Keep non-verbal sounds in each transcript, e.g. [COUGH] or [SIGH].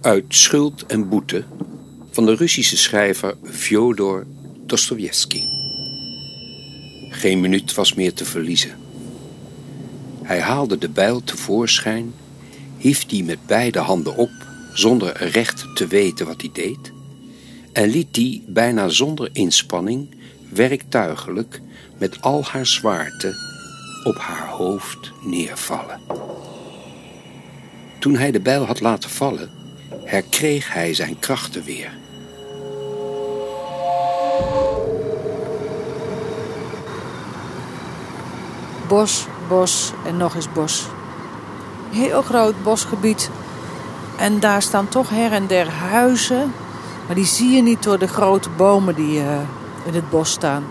uit Schuld en Boete van de Russische schrijver Fyodor Dostoevsky. Geen minuut was meer te verliezen. Hij haalde de bijl tevoorschijn, hief die met beide handen op, zonder recht te weten wat hij deed, en liet die bijna zonder inspanning, werktuigelijk, met al haar zwaarte, op haar hoofd neervallen. Toen hij de bijl had laten vallen, herkreeg hij zijn krachten weer. Bos, bos en nog eens bos. Heel groot bosgebied. En daar staan toch her en der huizen. Maar die zie je niet door de grote bomen die uh, in het bos staan.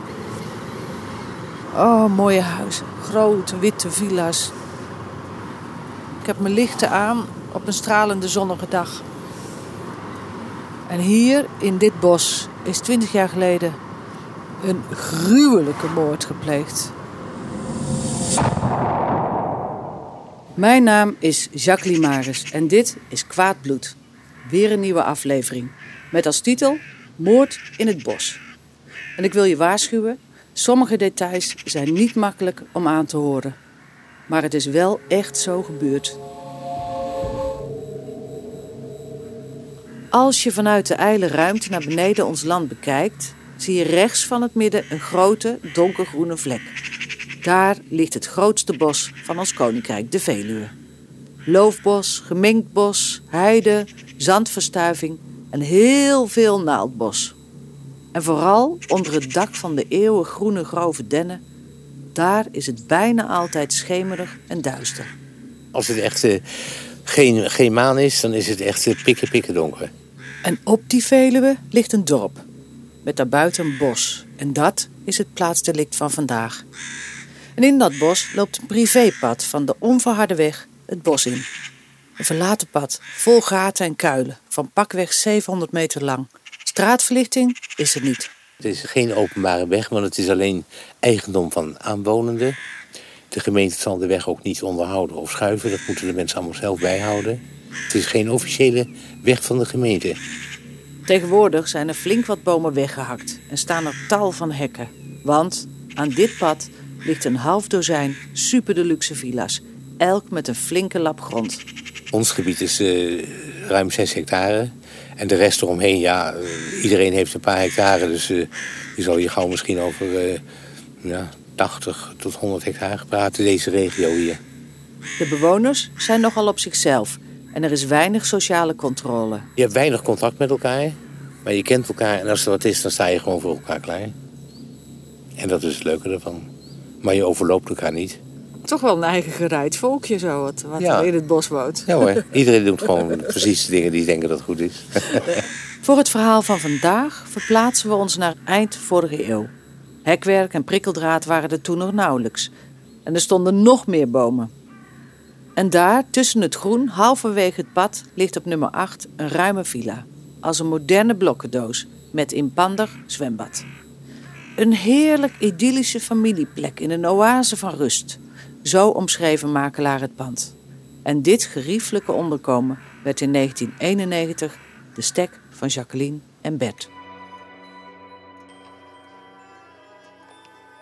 Oh, mooie huizen. Grote witte villa's. Ik heb mijn lichten aan op een stralende zonnige dag. En hier in dit bos is twintig jaar geleden een gruwelijke moord gepleegd. Mijn naam is Jacques Limaris en dit is Kwaad Bloed. Weer een nieuwe aflevering. Met als titel Moord in het Bos. En ik wil je waarschuwen, sommige details zijn niet makkelijk om aan te horen. Maar het is wel echt zo gebeurd. Als je vanuit de ijle ruimte naar beneden ons land bekijkt, zie je rechts van het midden een grote donkergroene vlek. Daar ligt het grootste bos van ons koninkrijk, de Veluwe. Loofbos, gemengd bos, heide, zandverstuiving en heel veel naaldbos. En vooral onder het dak van de eeuwiggroene grove dennen, daar is het bijna altijd schemerig en duister. Als het echt uh, geen, geen maan is, dan is het echt uh, pikken pikken donker. En op die Veluwe ligt een dorp, met daarbuiten een bos. En dat is het plaatsdelict van vandaag. En in dat bos loopt een privépad van de onverharde weg het bos in. Een verlaten pad, vol gaten en kuilen, van pakweg 700 meter lang. Straatverlichting is er niet. Het is geen openbare weg, want het is alleen eigendom van aanwonenden. De gemeente zal de weg ook niet onderhouden of schuiven. Dat moeten de mensen allemaal zelf bijhouden. Het is geen officiële weg van de gemeente. Tegenwoordig zijn er flink wat bomen weggehakt en staan er tal van hekken. Want aan dit pad ligt een half dozijn super deluxe villa's, elk met een flinke lap grond. Ons gebied is uh, ruim 6 hectare. En de rest eromheen, ja, uh, iedereen heeft een paar hectare. Dus uh, je zal hier gauw misschien over ja, 80 tot 100 hectare praten, deze regio hier. De bewoners zijn nogal op zichzelf. En er is weinig sociale controle. Je hebt weinig contact met elkaar. Maar je kent elkaar. En als er wat is, dan sta je gewoon voor elkaar klaar. En dat is het leuke ervan. Maar je overloopt elkaar niet. Toch wel een eigen gereid volkje zo, wat, wat ja. in het bos woont. Ja hoor, [LAUGHS] iedereen doet gewoon precies de dingen die denken dat goed is. [LAUGHS] Voor het verhaal van vandaag verplaatsen we ons naar eind vorige eeuw. Hekwerk en prikkeldraad waren er toen nog nauwelijks. En er stonden nog meer bomen. En daar, tussen het groen, halverwege het pad, ligt op nummer 8 een ruime villa. Als een moderne blokkendoos met inpandig zwembad. Een heerlijk idyllische familieplek in een oase van rust. Zo omschreven makelaar het pand. En dit geriefelijke onderkomen werd in 1991 de stek van Jacqueline en Bert.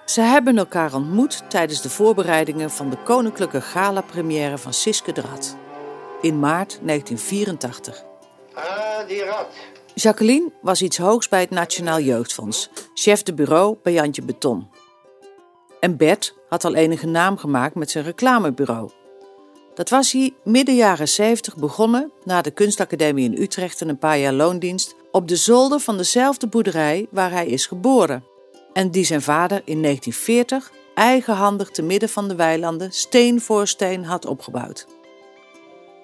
Ze hebben elkaar ontmoet tijdens de voorbereidingen van de koninklijke gala-première van Siske de Rad. In maart 1984. Ah, die rat. Jacqueline was iets hoogs bij het Nationaal Jeugdfonds, chef de bureau bij Jantje Beton. En Bert had al enige naam gemaakt met zijn reclamebureau. Dat was hij midden jaren 70 begonnen na de kunstacademie in Utrecht en een paar jaar loondienst op de zolder van dezelfde boerderij waar hij is geboren. En die zijn vader in 1940 eigenhandig te midden van de weilanden steen voor steen had opgebouwd.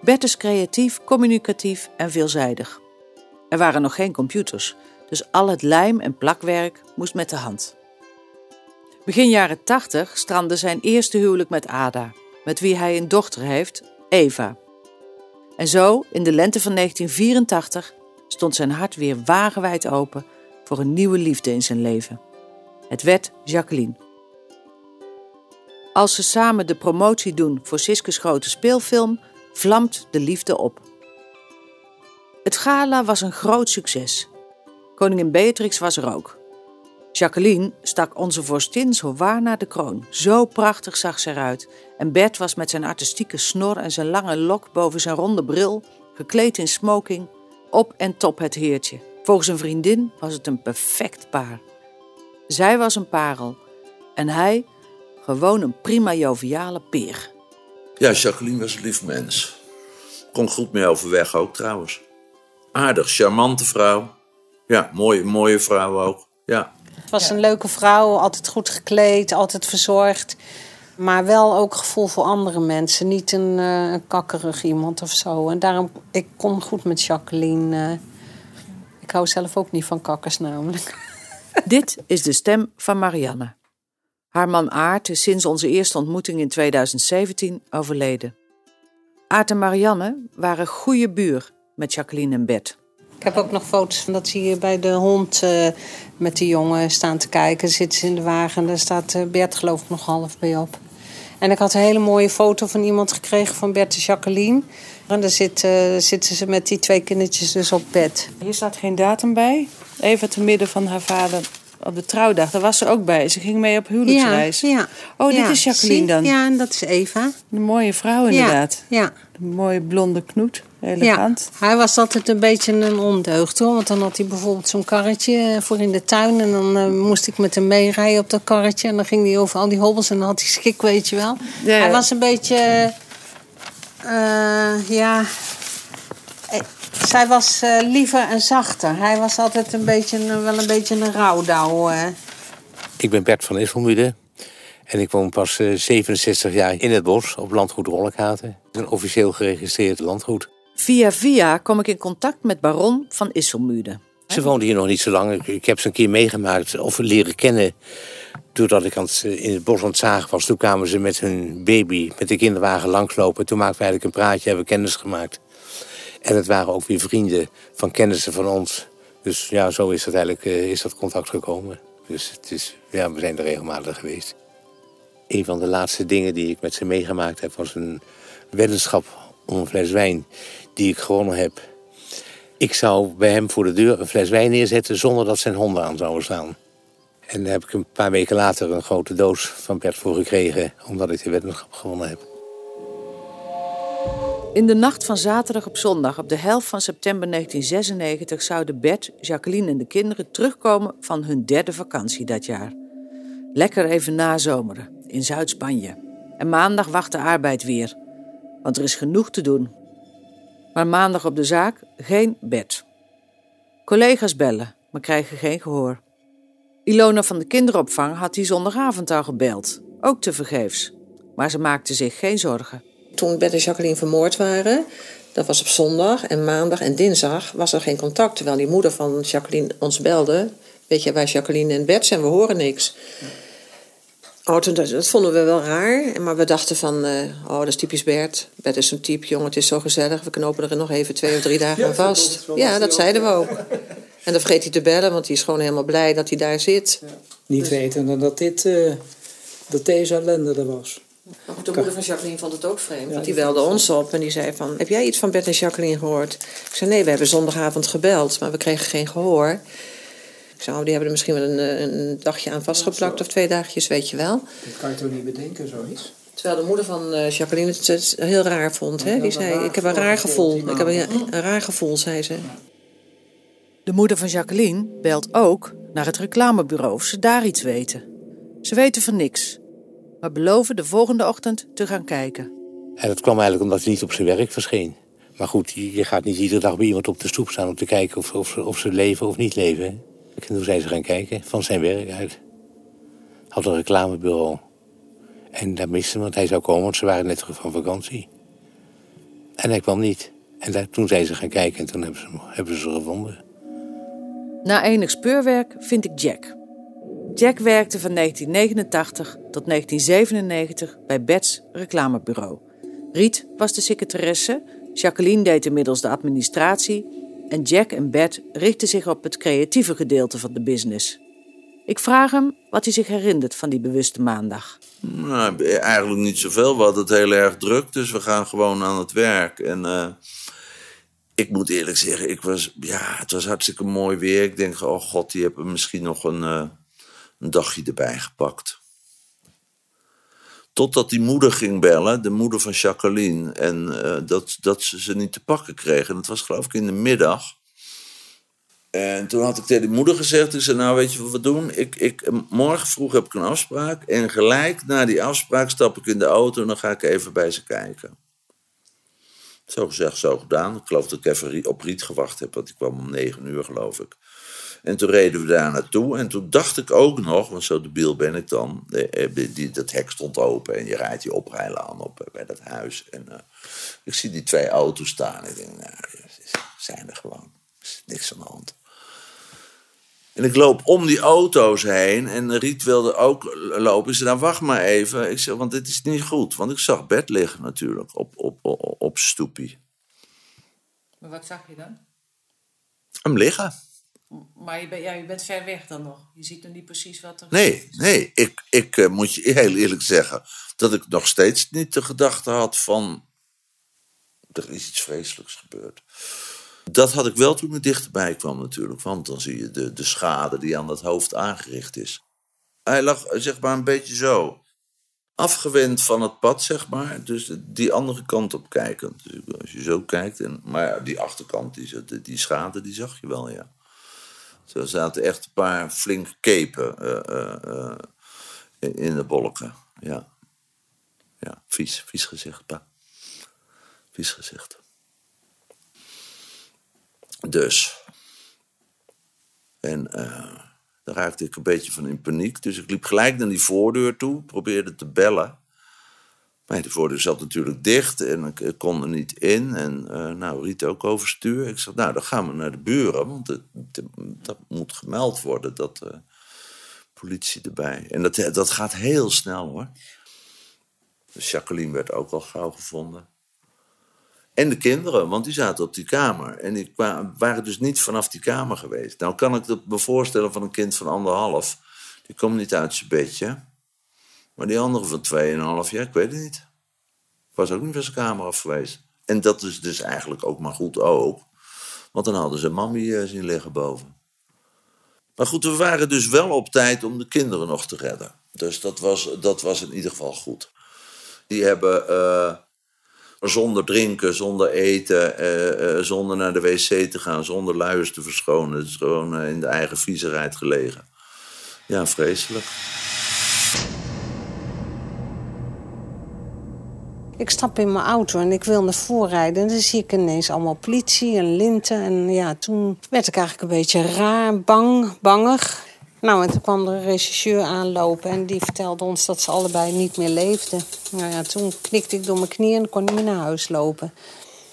Bert is creatief, communicatief en veelzijdig. Er waren nog geen computers, dus al het lijm- en plakwerk moest met de hand. Begin jaren 80 strandde zijn eerste huwelijk met Ada, met wie hij een dochter heeft, Eva. En zo, in de lente van 1984, stond zijn hart weer wagenwijd open voor een nieuwe liefde in zijn leven. Het werd Jacqueline. Als ze samen de promotie doen voor Siskes grote speelfilm, vlamt de liefde op. Het gala was een groot succes. Koningin Beatrix was er ook. Jacqueline stak onze vorstin zo waar naar de kroon. Zo prachtig zag ze eruit. En Bert was met zijn artistieke snor en zijn lange lok boven zijn ronde bril, gekleed in smoking, op en top het heertje. Volgens een vriendin was het een perfect paar. Zij was een parel en hij gewoon een prima joviale peer. Ja, Jacqueline was een lief mens. Kon goed mee overweg ook trouwens. Aardig, charmante vrouw. Ja, mooie, mooie vrouw ook. Ja. Het was een leuke vrouw, altijd goed gekleed, altijd verzorgd. Maar wel ook gevoel voor andere mensen. Niet een, uh, een kakkerig iemand of zo. En daarom, ik kon goed met Jacqueline. Uh, ik hou zelf ook niet van kakkers namelijk. [LAUGHS] Dit is de stem van Marianne. Haar man Aart is sinds onze eerste ontmoeting in 2017 overleden. Aart en Marianne waren goede buur met Jacqueline en Bert. Ik heb ook nog foto's van dat ze hier bij de hond uh, met de jongen staan te kijken. Zitten ze in de wagen daar staat uh, Bert geloof ik nog half bij op. En ik had een hele mooie foto van iemand gekregen van Bert en Jacqueline. En daar zitten, zitten ze met die twee kindertjes dus op bed. Hier staat geen datum bij. Even te midden van haar vader op de trouwdag. Daar was ze ook bij. Ze ging mee op huwelijksreis. Ja, ja. Oh, dit ja, is Jacqueline dan. Ja, en dat is Eva. Een mooie vrouw inderdaad. Ja. Een mooie blonde knoet. Elegant. Ja, hij was altijd een beetje een ondeugd hoor. Want dan had hij bijvoorbeeld zo'n karretje voor in de tuin. En dan uh, moest ik met hem meerijden op dat karretje. En dan ging hij over al die hobbels en dan had hij schik, weet je wel. Hij was een beetje... Uh, ja... Zij was uh, liever en zachter. Hij was altijd een beetje, wel een beetje een rouwdouw. Ik ben Bert van Isselmude. En ik woon pas uh, 67 jaar in het bos op landgoed Rollekaten. Een officieel geregistreerd landgoed. Via via kom ik in contact met baron van Isselmude. Ze woonde hier nog niet zo lang. Ik, ik heb ze een keer meegemaakt of leren kennen. Doordat ik aan het, in het bos aan het zagen was. Toen kwamen ze met hun baby, met de kinderwagen langslopen. Toen maakten we eigenlijk een praatje, hebben kennis gemaakt. En het waren ook weer vrienden van kennissen van ons. Dus ja, zo is dat eigenlijk uh, is dat contact gekomen. Dus het is, ja, we zijn er regelmatig geweest. Een van de laatste dingen die ik met ze meegemaakt heb... was een weddenschap om een fles wijn die ik gewonnen heb. Ik zou bij hem voor de deur een fles wijn neerzetten... zonder dat zijn honden aan zouden staan. En daar heb ik een paar weken later een grote doos van Bert voor gekregen... omdat ik de weddenschap gewonnen heb. In de nacht van zaterdag op zondag, op de helft van september 1996, zouden Bert, Jacqueline en de kinderen terugkomen van hun derde vakantie dat jaar. Lekker even nazomeren in Zuid-Spanje. En maandag wacht de arbeid weer, want er is genoeg te doen. Maar maandag op de zaak geen Bert. Collega's bellen, maar krijgen geen gehoor. Ilona van de kinderopvang had die zondagavond al gebeld, ook tevergeefs. Maar ze maakte zich geen zorgen. Toen Bert en Jacqueline vermoord waren, dat was op zondag en maandag en dinsdag was er geen contact. Terwijl die moeder van Jacqueline ons belde. Weet je, waar Jacqueline en Bert zijn, we horen niks. Oh, toen, dat vonden we wel raar. Maar we dachten van, uh, oh, dat is typisch Bert. Bert is zo'n type, jongen, het is zo gezellig. We knopen er nog even twee of drie dagen aan vast. Ja, dat zeiden we ook. En dan vergeet hij te bellen, want hij is gewoon helemaal blij dat hij daar zit. Ja. Niet weten dat, dit, uh, dat deze ellende er was. Maar de moeder van Jacqueline vond het ook vreemd. Ja, want die belde ons op en die zei van... Heb jij iets van Bert en Jacqueline gehoord? Ik zei, nee, we hebben zondagavond gebeld, maar we kregen geen gehoor. Ik zei, oh, die hebben er misschien wel een, een dagje aan vastgeplakt of twee dagjes, weet je wel. Dat kan je toch niet bedenken, zoiets? Terwijl de moeder van uh, Jacqueline het, het heel raar vond. Hè? Die zei, ik heb een raar gevoel. Ik heb een, een raar gevoel, zei ze. De moeder van Jacqueline belt ook naar het reclamebureau of ze daar iets weten. Ze weten van niks, maar beloven de volgende ochtend te gaan kijken. En dat kwam eigenlijk omdat hij niet op zijn werk verscheen. Maar goed, je gaat niet iedere dag bij iemand op de stoep staan om te kijken of, of, of ze leven of niet leven. En toen zijn ze gaan kijken, van zijn werk uit. Had een reclamebureau. En daar miste want hij zou komen, want ze waren net terug van vakantie. En hij kwam niet. En daar, toen zijn ze gaan kijken en toen hebben ze, hebben ze ze gevonden. Na enig speurwerk vind ik Jack. Jack werkte van 1989 tot 1997 bij Bets reclamebureau. Riet was de secretaresse, Jacqueline deed inmiddels de administratie en Jack en Bet richtten zich op het creatieve gedeelte van de business. Ik vraag hem wat hij zich herinnert van die bewuste maandag. Nou, eigenlijk niet zoveel. We hadden het heel erg druk, dus we gaan gewoon aan het werk. En uh, ik moet eerlijk zeggen, ik was, ja, het was hartstikke mooi weer. Ik denk, oh god, die hebben misschien nog een, uh, een dagje erbij gepakt. Totdat die moeder ging bellen, de moeder van Jacqueline. En uh, dat, dat ze ze niet te pakken kregen. Dat was geloof ik in de middag. En toen had ik tegen die moeder gezegd, ik zei, nou weet je wat we doen? Ik, ik, morgen vroeg heb ik een afspraak en gelijk na die afspraak stap ik in de auto en dan ga ik even bij ze kijken. Zo gezegd, zo gedaan. Ik geloof dat ik even op Riet gewacht heb, want die kwam om negen uur geloof ik. En toen reden we daar naartoe en toen dacht ik ook nog, want zo debiel ben ik dan, die, die, dat hek stond open en je rijdt die oprijlaan op eh, bij dat huis. En uh, ik zie die twee auto's staan en ik denk, nou, zijn er gewoon. Er is niks aan de hand. En ik loop om die auto's heen en Riet wilde ook lopen. Ze zei, nou wacht maar even. Ik zeg, want dit is niet goed. Want ik zag bed liggen natuurlijk op, op, op, op stoepie. Maar wat zag je dan? Hem liggen. Maar je, ja, je bent ver weg dan nog. Je ziet nog niet precies wat er Nee, nee. Ik, ik uh, moet je [LAUGHS] heel eerlijk zeggen dat ik nog steeds niet de gedachte had van... Er is iets vreselijks gebeurd. Dat had ik wel toen ik dichterbij kwam natuurlijk. Want dan zie je de, de schade die aan dat hoofd aangericht is. Hij lag zeg maar een beetje zo. Afgewend van het pad, zeg maar. Dus die andere kant op kijkend. Dus als je zo kijkt. En, maar ja, die achterkant, die, die schade, die zag je wel, ja. Er zaten echt een paar flinke kepen uh, uh, in de bolken. Ja. Ja, vies, vies gezicht, pa. Vies gezicht. Dus. En uh, daar raakte ik een beetje van in paniek. Dus ik liep gelijk naar die voordeur toe, probeerde te bellen. Maar de voordeur zat natuurlijk dicht en ik, kon er niet in. En uh, nou, Riet ook overstuur. Ik zeg, nou, dan gaan we naar de buren, want het, dat moet gemeld worden, dat uh, politie erbij. En dat, dat gaat heel snel hoor. Dus Jacqueline werd ook al gauw gevonden. En de kinderen, want die zaten op die kamer. En die waren dus niet vanaf die kamer geweest. Nou kan ik me voorstellen van een kind van anderhalf. Die komt niet uit zijn bedje. Maar die andere van tweeënhalf, ja, ik weet het niet. Was ook niet van zijn kamer af geweest. En dat is dus eigenlijk ook maar goed ook. Want dan hadden ze mammy eh, zien liggen boven. Maar goed, we waren dus wel op tijd om de kinderen nog te redden. Dus dat was, dat was in ieder geval goed. Die hebben... Uh, zonder drinken, zonder eten, uh, zonder naar de wc te gaan, zonder luiers te verschonen. Is gewoon in de eigen viezerheid gelegen. Ja, vreselijk. Ik stap in mijn auto en ik wil naar voren rijden. En dan zie ik ineens allemaal politie en linten. En ja, toen werd ik eigenlijk een beetje raar, bang, bangig. Nou, en toen kwam de regisseur aanlopen en die vertelde ons dat ze allebei niet meer leefden. Nou ja, toen knikte ik door mijn knieën en kon niet meer naar huis lopen.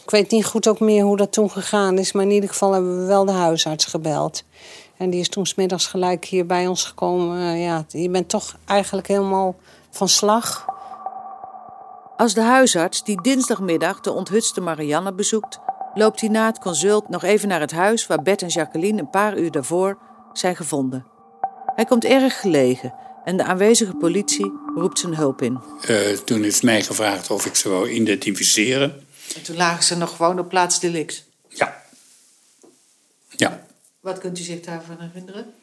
Ik weet niet goed ook meer hoe dat toen gegaan is, maar in ieder geval hebben we wel de huisarts gebeld. En die is toen smiddags gelijk hier bij ons gekomen. Ja, je bent toch eigenlijk helemaal van slag. Als de huisarts die dinsdagmiddag de onthutste Marianne bezoekt, loopt hij na het consult nog even naar het huis waar Bert en Jacqueline een paar uur daarvoor zijn gevonden. Hij komt erg gelegen en de aanwezige politie roept zijn hulp in. Uh, toen is mij gevraagd of ik ze wou identificeren. En toen lagen ze nog gewoon op plaats delict? Ja. Ja. Wat kunt u zich daarvan herinneren?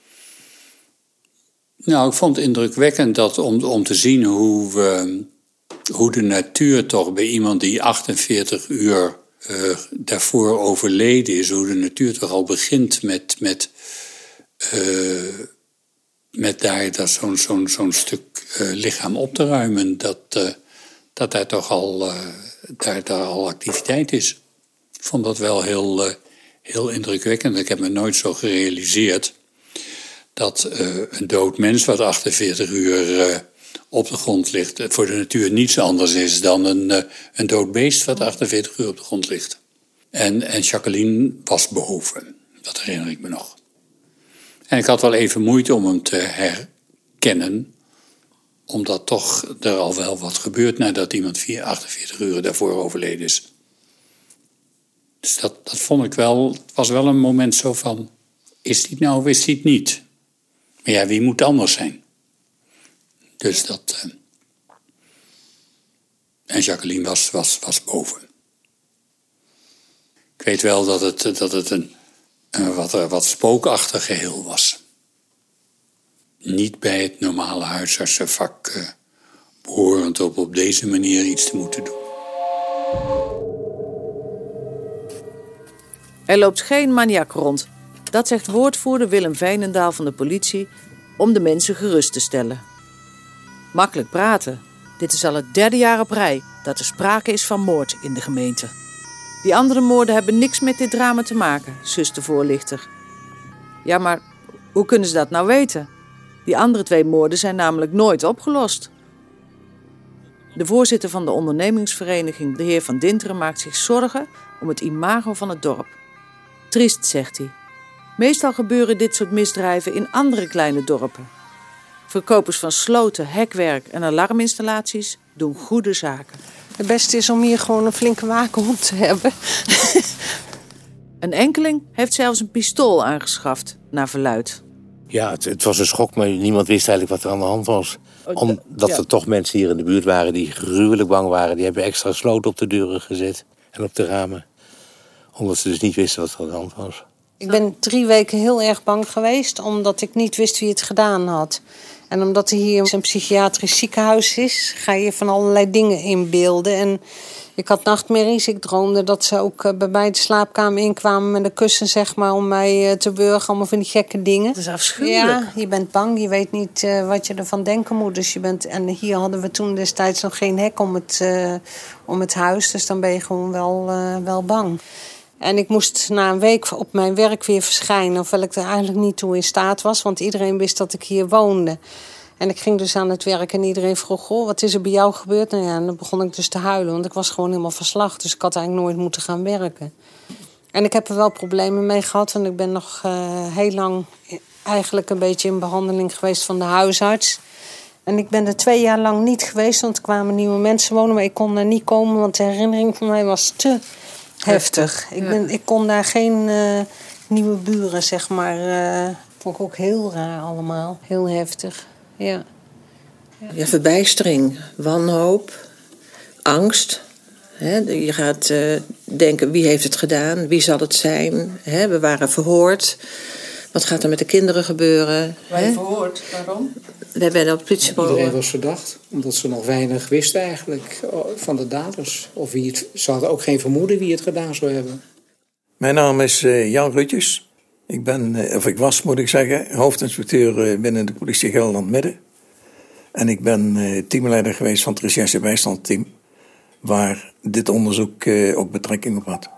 Nou, ik vond het indrukwekkend dat om, om te zien hoe, we, hoe de natuur toch bij iemand die 48 uur uh, daarvoor overleden is, hoe de natuur toch al begint met, met uh, met daar dat zo'n zo'n zo'n stuk uh, lichaam op te ruimen, dat, dat daar toch al, daar, daar al activiteit is. Ik vond dat wel heel, heel indrukwekkend. Ik heb me nooit zo gerealiseerd dat een dood mens wat 48 uur op de grond ligt, voor de natuur niets anders is dan een, een dood beest wat 48 uur op de grond ligt. En, en Jacqueline was boven, dat herinner ik me nog. En ik had wel even moeite om hem te herkennen, omdat toch er al wel wat gebeurt nadat iemand 48 uur daarvoor overleden is. Dus dat, dat vond ik wel, het was wel een moment zo van, is dit nou of is dit niet? Maar ja, wie moet anders zijn? Dus dat... Uh, en Jacqueline was, was, was boven. Ik weet wel dat het, dat het een, wat, wat spookachtig geheel was. Niet bij het normale huisartsenvak uh, behorend op op deze manier iets te moeten doen. Er loopt geen maniak rond. Dat zegt woordvoerder Willem Veenendaal van de politie om de mensen gerust te stellen. Makkelijk praten. Dit is al het derde jaar op rij dat er sprake is van moord in de gemeente. Die andere moorden hebben niks met dit drama te maken, zus de voorlichter. Ja, maar hoe kunnen ze dat nou weten? Die andere twee moorden zijn namelijk nooit opgelost. De voorzitter van de ondernemingsvereniging, de heer Van Dinteren, maakt zich zorgen om het imago van het dorp. Triest, zegt hij. Meestal gebeuren dit soort misdrijven in andere kleine dorpen. Verkopers van sloten, hekwerk en alarminstallaties doen goede zaken. Het beste is om hier gewoon een flinke waakhond te hebben. [LAUGHS] een enkeling heeft zelfs een pistool aangeschaft, naar verluid. Ja, het, het, was een schok, maar niemand wist eigenlijk wat er aan de hand was. Oh, Omdat er toch mensen hier in de buurt waren die gruwelijk bang waren. Die hebben extra sloten op de deuren gezet en op de ramen. Omdat ze dus niet wisten wat er aan de hand was. Ik ben drie weken heel erg bang geweest, omdat ik niet wist wie het gedaan had. En omdat er hier een psychiatrisch ziekenhuis is, ga je van allerlei dingen inbeelden. En ik had nachtmerries. Ik droomde dat ze ook eh, bij mij de slaapkamer inkwamen met een kussen, zeg maar, om mij eh, te burgen. Allemaal van die gekke dingen. Dat is afschuwelijk. Ja, je bent bang. Je weet niet uh, wat je ervan denken moet. Dus je bent, en hier hadden we toen destijds nog geen hek om het, uh, om het huis. Dus dan ben je gewoon wel, wel bang. En ik moest na een week op mijn werk weer verschijnen, ofwel ik er eigenlijk niet toe in staat was, want iedereen wist dat ik hier woonde. En ik ging dus aan het werk en iedereen vroeg: wat is er bij jou gebeurd? Nou ja, en dan begon ik dus te huilen, want ik was gewoon helemaal verslag. Dus ik had eigenlijk nooit moeten gaan werken. En ik heb er wel problemen mee gehad, want ik ben nog uh, heel lang eigenlijk een beetje in behandeling geweest van de huisarts. En ik ben er twee jaar lang niet geweest, want er kwamen nieuwe mensen wonen, maar ik kon daar niet komen, want de herinnering van mij was te heftig. Ik, ben, ik kon daar geen uh, nieuwe buren, zeg maar. Uh, vond ik ook heel raar allemaal. Heel heftig, ja. Ja, verbijstering, wanhoop, angst. je gaat uh, denken, wie heeft het gedaan? Wie zal het zijn? we waren verhoord. Wat gaat er met de kinderen gebeuren? Wij verhoord, waarom? We werden op het politiebureau. Iedereen was verdacht, omdat ze nog weinig wisten eigenlijk oh, van de daders. Of wie het, ze hadden ook geen vermoeden wie het gedaan zou hebben. Mijn naam is uh, Jan Rutjes. Ik ben, uh, of ik was moet ik zeggen, hoofdinspecteur uh, binnen de politie Gelderland Midden. En ik ben teamleider geweest van het recherche bijstandteam. Waar dit onderzoek ook betrekking op had.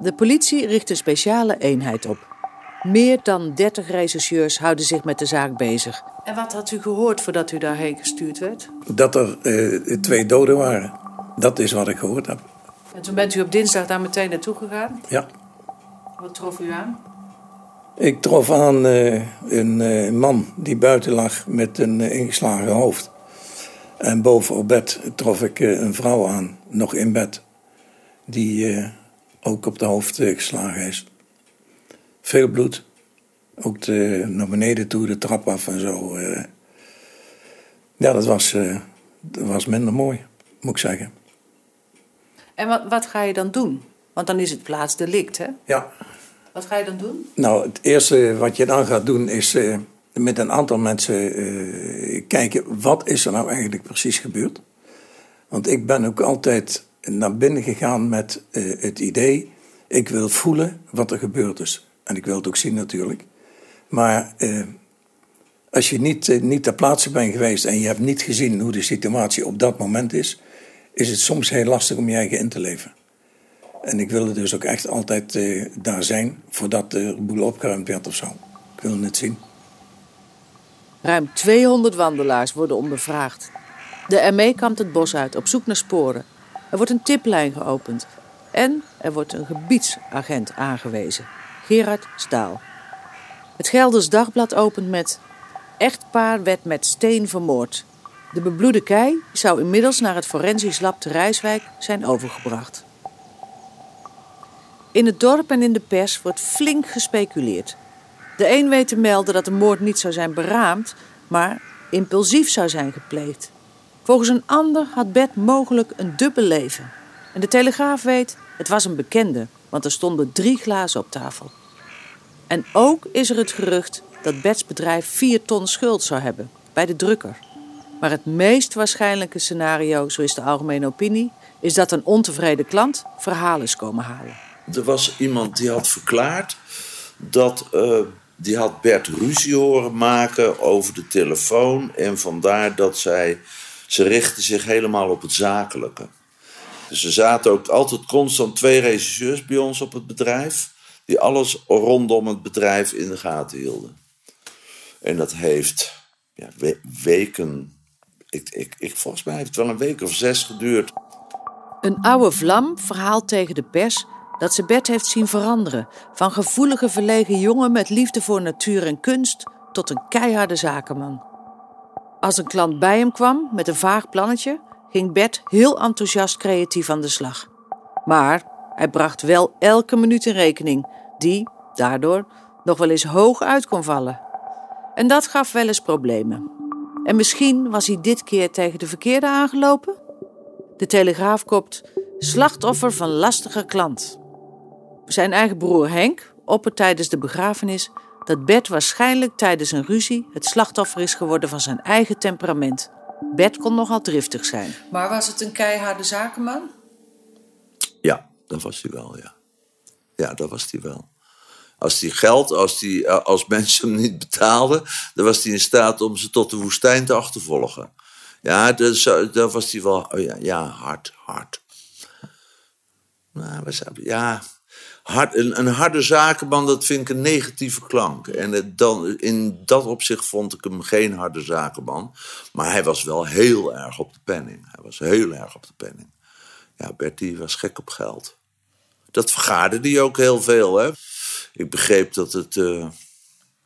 De politie richt een speciale eenheid op. Meer dan 30 rechercheurs houden zich met de zaak bezig. En wat had u gehoord voordat u daarheen gestuurd werd? Dat er uh, twee doden waren. Dat is wat ik gehoord heb. En toen bent u op dinsdag daar meteen naartoe gegaan? Ja. Wat trof u aan? Ik trof aan uh, een uh, man die buiten lag met een ingeslagen hoofd. En boven op bed trof ik een vrouw aan, nog in bed, die ook op de hoofd geslagen is. Veel bloed. Ook de, naar beneden toe, de trap af en zo. Uh. Ja, dat was, dat was minder mooi, moet ik zeggen. En wat, wat ga je dan doen? Want dan is het plaatsdelict, hè? Ja. Wat ga je dan doen? Nou, het eerste wat je dan gaat doen is uh, met een aantal mensen kijken... wat is er nou eigenlijk precies gebeurd? Want ik ben ook altijd naar binnen gegaan met het idee... ik wil voelen wat er gebeurd is. En ik wil het ook zien natuurlijk. Maar eh, als je niet, eh, niet ter plaatse bent geweest en je hebt niet gezien hoe de situatie op dat moment is, is het soms heel lastig om je eigen in te leven. En ik wilde dus ook echt altijd eh, daar zijn voordat de boel opgeruimd werd of zo. Ik wilde het zien. Ruim 200 wandelaars worden ondervraagd. De ME kampt het bos uit op zoek naar sporen. Er wordt een tiplijn geopend. En er wordt een gebiedsagent aangewezen. Gerard Staal. Het Gelders Dagblad opent met... Echtpaar werd met steen vermoord. De bebloede kei zou inmiddels naar het forensisch lab te Rijswijk zijn overgebracht. In het dorp en in de pers wordt flink gespeculeerd. De een weet te melden dat de moord niet zou zijn beraamd, maar impulsief zou zijn gepleegd. Volgens een ander had Bert mogelijk een dubbel leven. En de Telegraaf weet, het was een bekende, want er stonden drie glazen op tafel. En ook is er het gerucht dat Bets bedrijf 4 ton schuld zou hebben bij de drukker. Maar het meest waarschijnlijke scenario, zo is de algemene opinie, is dat een ontevreden klant verhalen is komen halen. Er was iemand die had verklaard dat uh, die had Bert ruzie horen maken over de telefoon. En vandaar dat zij, ze richtte zich helemaal op het zakelijke. Dus er zaten ook altijd constant twee regisseurs bij ons op het bedrijf. Die alles rondom het bedrijf in de gaten hielden. En dat heeft ja, weken, ik, ik, ik, volgens mij heeft het wel een week of zes geduurd. Een oude vlam verhaalt tegen de pers dat ze Bert heeft zien veranderen. Van gevoelige verlegen jongen met liefde voor natuur en kunst tot een keiharde zakenman. Als een klant bij hem kwam met een vaag plannetje, ging Bert heel enthousiast creatief aan de slag. Maar hij bracht wel elke minuut in rekening, die, daardoor, nog wel eens hoog uit kon vallen. En dat gaf wel eens problemen. En misschien was hij dit keer tegen de verkeerde aangelopen? De Telegraaf kopt slachtoffer van lastige klant. Zijn eigen broer Henk oppert tijdens de begrafenis dat Bert waarschijnlijk tijdens een ruzie het slachtoffer is geworden van zijn eigen temperament. Bert kon nogal driftig zijn. Maar was het een keiharde zakenman? Ja, dat was hij wel, ja. Ja, dat was hij wel. Als hij geld, als, die, eh, als mensen hem niet betaalden, dan was hij in staat om ze tot de woestijn te achtervolgen. Ja, dus, dat was hij wel, oh ja, ja, hard, hard. Nou, ja, een, een, harde zakenman, dat vind ik een negatieve klank. En dan, in dat opzicht vond ik hem geen harde zakenman. Maar hij was wel heel erg op de penning. Hij was heel erg op de penning. Ja, Bertie was gek op geld. Dat vergaarde hij ook heel veel. Hè? Ik begreep dat het uh,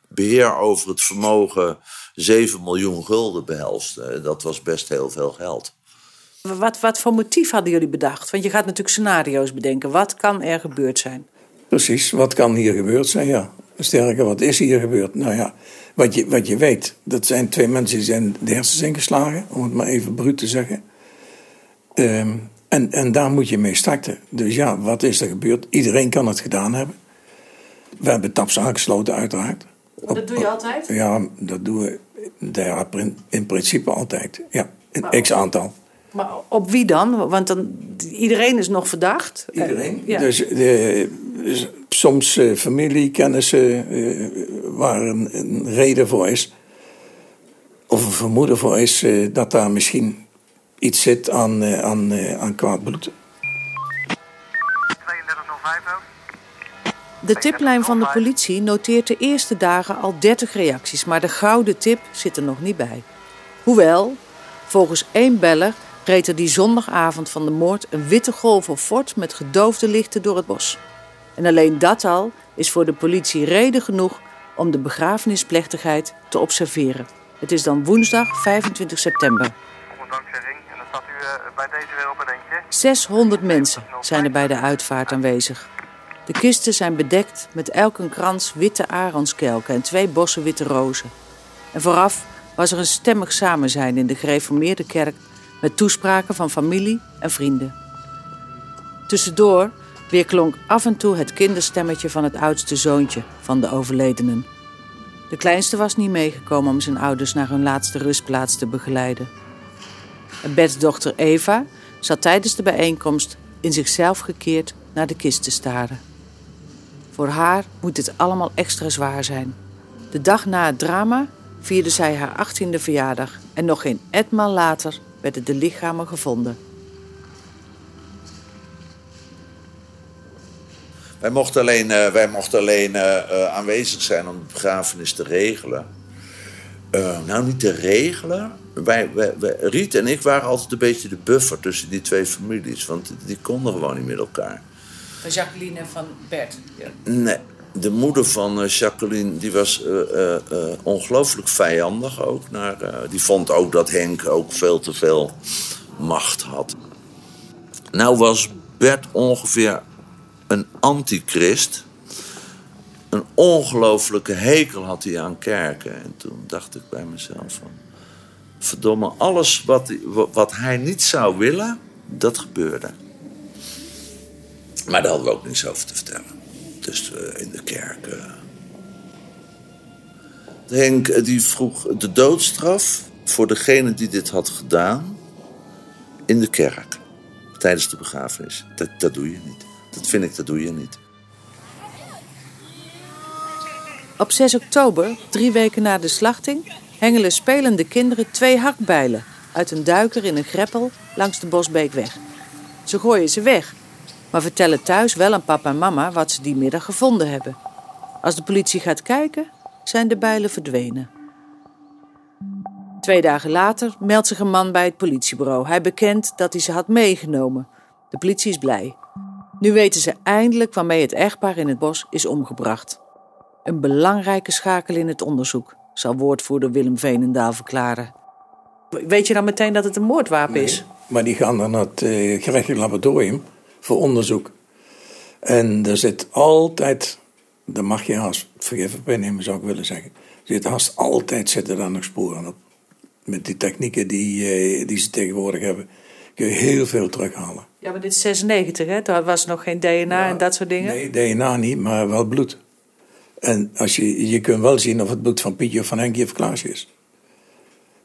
beheer over het vermogen 7 miljoen gulden behelste. Dat was best heel veel geld. Wat, wat voor motief hadden jullie bedacht? Want je gaat natuurlijk scenario's bedenken. Wat kan er gebeurd zijn? Precies, wat kan hier gebeurd zijn, ja. Sterker, wat is hier gebeurd? Nou ja, wat je, wat je weet, dat zijn twee mensen die zijn de hersens ingeslagen, om het maar even bruut te zeggen. Um, en, en daar moet je mee starten. Dus ja, wat is er gebeurd? Iedereen kan het gedaan hebben. We hebben taps aangesloten, uiteraard. Dat doe je altijd? Ja, dat doen we in principe altijd. Ja, een x-aantal. Maar op wie dan? Want dan, iedereen is nog verdacht. Iedereen. Ja. Dus, de, dus soms uh, familie, kennissen, uh, waar een, een, reden voor is. Of een vermoeden voor is uh, dat daar misschien iets zit aan, aan, aan kwaad bloed. 3205 De tiplijn van de politie noteert de eerste dagen al 30 reacties, maar de gouden tip zit er nog niet bij. Hoewel, volgens één beller reed er die zondagavond van de moord een witte golf of fort met gedoofde lichten door het bos. En alleen dat al is voor de politie reden genoeg om de begrafenisplechtigheid te observeren. Het is dan woensdag 25 september. en dan staat u eh, bij deze weer op een eentje. 600 mensen zijn er bij de uitvaart aanwezig. De kisten zijn bedekt met elk een krans witte arondskelken en twee bossen witte rozen. En vooraf was er een stemmig samenzijn in de gereformeerde kerk met toespraken van familie en vrienden. Tussendoor weerklonk af en toe het kinderstemmetje van het oudste zoontje van de overledenen. De kleinste was niet meegekomen om zijn ouders naar hun laatste rustplaats te begeleiden. En Bets dochter Eva zat tijdens de bijeenkomst in zichzelf gekeerd naar de kist te staren. Voor haar moet dit allemaal extra zwaar zijn. De dag na het drama vierde zij haar 18e verjaardag en nog geen etmaal later werden de lichamen gevonden. Wij mochten alleen, uh, wij mochten alleen uh, aanwezig zijn om de begrafenis te regelen. nou, niet te regelen. Wij, wij, Riet en ik waren altijd een beetje de buffer tussen die twee families. Want die konden gewoon niet met elkaar. Van Jacqueline en van Bert? Ja. Nee, de moeder van Jacqueline die was uh, uh, ongelooflijk vijandig ook. Naar, die vond ook dat Henk ook veel te veel macht had. Nou was Bert ongeveer een antichrist. Een ongelooflijke hekel had hij aan kerken. En toen dacht ik bij mezelf van... Verdomme, alles wat, wat hij niet zou willen, dat gebeurde. Maar daar hadden we ook niets over te vertellen. Eh, in de kerk. eh. Henk eh, die vroeg de doodstraf voor degene die dit had gedaan in de kerk. Tijdens de begrafenis. Dat, dat doe je niet. Dat vind ik, dat doe je niet. Op 6 oktober, drie weken na de slachting, hengelen spelende kinderen twee hakbijlen uit een duiker in een greppel langs de Bosbeekweg. Ze gooien ze weg, maar vertellen thuis wel aan papa en mama wat ze die middag gevonden hebben. Als de politie gaat kijken, zijn de bijlen verdwenen. Twee dagen later meldt zich een man bij het politiebureau. Hij bekent dat hij ze had meegenomen. De politie is blij. Nu weten ze eindelijk waarmee het echtpaar in het bos is omgebracht. Een belangrijke schakel in het onderzoek, zal woordvoerder Willem Veenendaal verklaren. Weet je dan meteen dat het een moordwapen is? Maar die gaan dan naar het eh, gerechtelijk laboratorium voor onderzoek. En er zit altijd, daar mag je haast vergif op innemen zou ik willen zeggen. Er zit haast altijd zitten daar nog sporen op. Met die technieken die, eh, die ze tegenwoordig hebben, kun je heel veel terughalen. Ja, maar dit is 96, hè? Daar was nog geen DNA en dat soort dingen. Nee, DNA niet, maar wel bloed. En als je, je kunt wel zien of het bloed van Pietje of van Henkie of Klaasje is.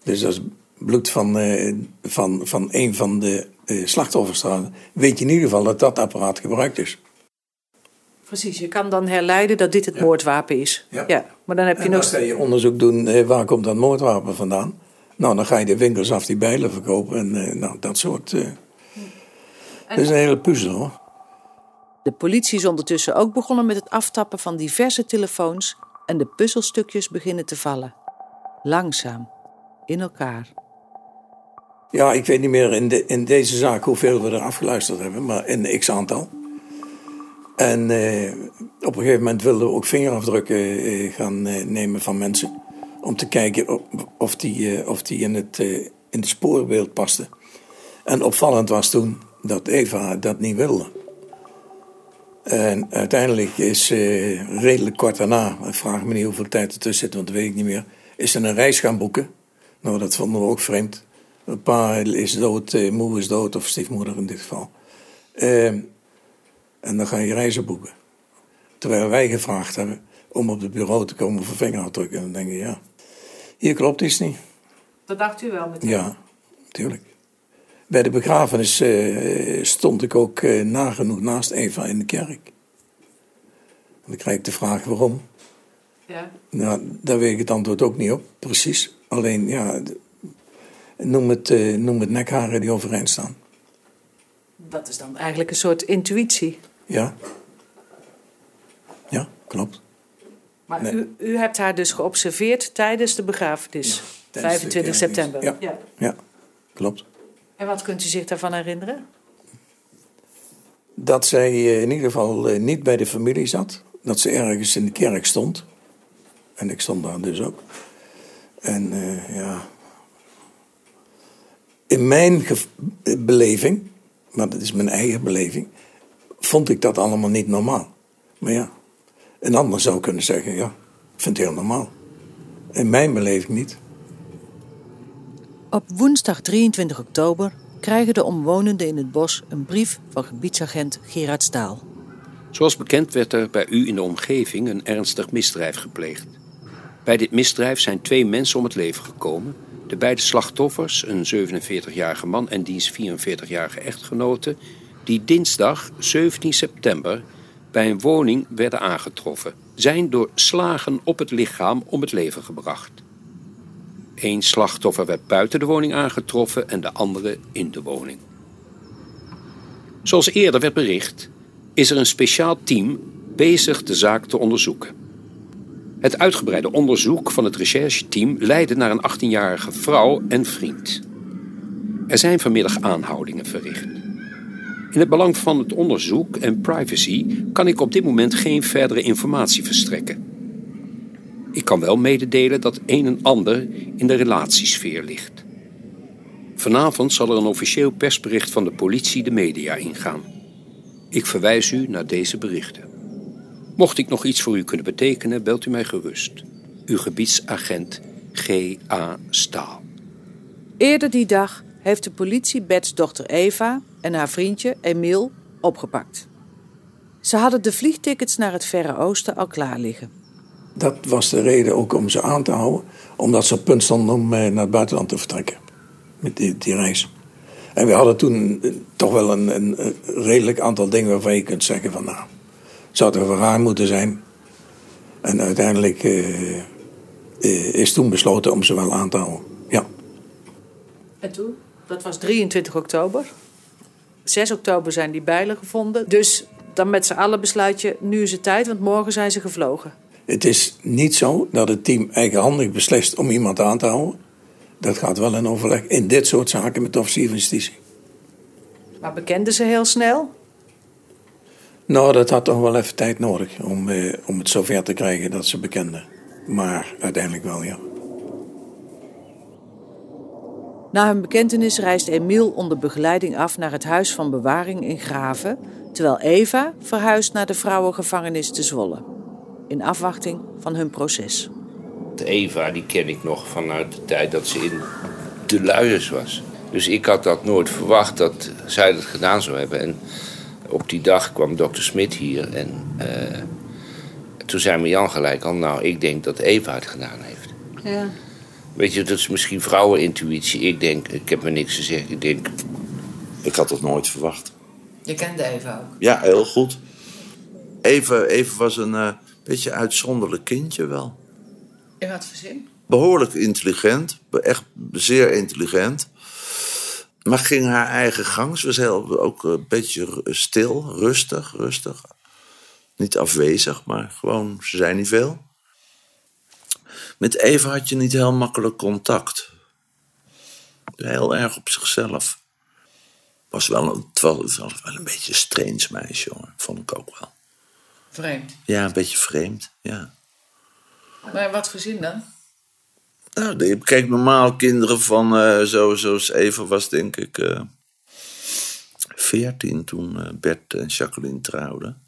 Dus als bloed van, eh, van, van een van de eh, slachtoffers weet je in ieder geval dat dat apparaat gebruikt is. Precies, je kan dan herleiden dat dit het moordwapen is. Ja. maar dan heb je En nog... dan ga je onderzoek doen, eh, waar komt dat moordwapen vandaan? Nou, dan ga je de winkels af die bijlen verkopen en nou, dat soort... Dat is een hele puzzel hoor. De politie is ondertussen ook begonnen met het aftappen van diverse telefoons en de puzzelstukjes beginnen te vallen. Langzaam, in elkaar. Ja, ik weet niet meer in, in deze zaak hoeveel we er afgeluisterd hebben, maar een x aantal. En eh, op een gegeven moment wilden we ook vingerafdrukken eh, gaan eh, nemen van mensen. Om te kijken of, die, eh, of die in, het, eh, in het spoorbeeld pasten. En opvallend was toen dat Eva dat niet wilde. En uiteindelijk is redelijk kort daarna, ik vraag me niet hoeveel tijd ertussen zit, want dat weet ik niet meer, is ze een reis gaan boeken. Nou, dat vonden we ook vreemd. Een pa is dood, eh, moe is dood, of stiefmoeder in dit geval. Eh, en dan ga je reizen boeken. Terwijl wij gevraagd hebben om op het bureau te komen voor vingerafdrukken. En dan denk je, ja, hier klopt iets niet. Dat dacht u wel meteen? Ja, natuurlijk. Bij de begrafenis eh, stond ik ook eh, nagenoeg naast Eva in de kerk. En dan krijg ik de vraag waarom. Ja. Nou, daar weet ik het antwoord ook niet op, precies. Alleen, ja, noem het, eh, noem het nekharen die overeind staan. Dat is dan eigenlijk een soort intuïtie. Ja. Ja, klopt. Maar Nee. u, u hebt haar dus geobserveerd tijdens de begrafenis. tijdens de 25 begrafenis. september. Ja. Ja, klopt. En wat kunt u zich daarvan herinneren? Dat zij eh, in ieder geval eh, niet bij de familie zat. Dat ze ergens in de kerk stond. En ik stond daar dus ook. En ja. In mijn beleving, maar dat is mijn eigen beleving, vond ik dat allemaal niet normaal. Maar ja, een ander zou kunnen zeggen: ja, ik vind het heel normaal. In mijn beleving niet. Op woensdag 23 oktober krijgen de omwonenden in het bos een brief van gebiedsagent Gerard Staal. Zoals bekend werd er bij u in de omgeving een ernstig misdrijf gepleegd. Bij dit misdrijf zijn twee mensen om het leven gekomen. De beide slachtoffers, een 47-jarige man en diens 44-jarige echtgenote, die dinsdag 17 september bij een woning werden aangetroffen, zijn door slagen op het lichaam om het leven gebracht. Eén slachtoffer werd buiten de woning aangetroffen en de andere in de woning. Zoals eerder werd bericht, is er een speciaal team bezig de zaak te onderzoeken. Het uitgebreide onderzoek van het rechercheteam leidde naar een 18-jarige vrouw en vriend. Er zijn vanmiddag aanhoudingen verricht. In het belang van het onderzoek en privacy kan ik op dit moment geen verdere informatie verstrekken. Ik kan wel mededelen dat een en ander in de relatiesfeer ligt. Vanavond zal er een officieel persbericht van de politie de media ingaan. Ik verwijs u naar deze berichten. Mocht ik nog iets voor u kunnen betekenen, belt u mij gerust. Uw gebiedsagent G.A. Staal. Eerder die dag heeft de politie Bets dochter Eva en haar vriendje Emiel opgepakt. Ze hadden de vliegtickets naar het Verre Oosten al klaar liggen. Dat was de reden ook om ze aan te houden. Omdat ze op punt stonden om eh, naar het buitenland te vertrekken. Met die, die reis. En we hadden toen eh, toch wel een, een, een redelijk aantal dingen waarvan je kunt zeggen van... nou, zou het wel raar moeten zijn. En uiteindelijk eh, eh, is toen besloten om ze wel aan te houden. Ja. En toen? Dat was 23 oktober. 6 oktober zijn die bijlen gevonden. Dus dan met z'n allen besluit je, nu is het tijd, want morgen zijn ze gevlogen. Het is niet zo dat het team eigenhandig beslist om iemand aan te houden. Dat gaat wel in overleg in dit soort zaken met de officier van justitie. Maar bekenden ze heel snel? Nou, dat had toch wel even tijd nodig om, eh, om het zover te krijgen dat ze bekenden. Maar uiteindelijk wel, ja. Na hun bekentenis reist Emiel onder begeleiding af naar het huis van bewaring in Graven, terwijl Eva verhuist naar de vrouwengevangenis te Zwolle. In afwachting van hun proces. De Eva, die ken ik nog vanuit de tijd dat ze in de luiers was. Dus ik had dat nooit verwacht dat zij dat gedaan zou hebben. En op die dag kwam dokter Smit hier en eh, toen zei me Jan gelijk al, nou, ik denk dat Eva het gedaan heeft. Ja. Weet je, dat is misschien vrouwenintuïtie. Ik denk, ik heb me niks gezegd. Ik denk, ik had dat nooit verwacht. Je kende Eva ook? Ja, heel goed. Eva, Eva was een eh, beetje uitzonderlijk kindje wel. In wat voor zin? Behoorlijk intelligent, echt zeer intelligent. Maar ging haar eigen gang. Ze was heel, ook een beetje stil, rustig, rustig. Niet afwezig, maar gewoon, ze zei niet veel. Met Eva had je niet heel makkelijk contact. Heel erg op zichzelf. Was wel een, het was wel wel een beetje een strange meisje, hoor. Vond ik ook wel. Vreemd. Ja, een beetje vreemd, ja. Maar wat voor zin dan? Nou, kijk, normaal kinderen van, eh, zo, zoals Eva was, denk ik, eh 14 toen eh, Bert en Jacqueline trouwden.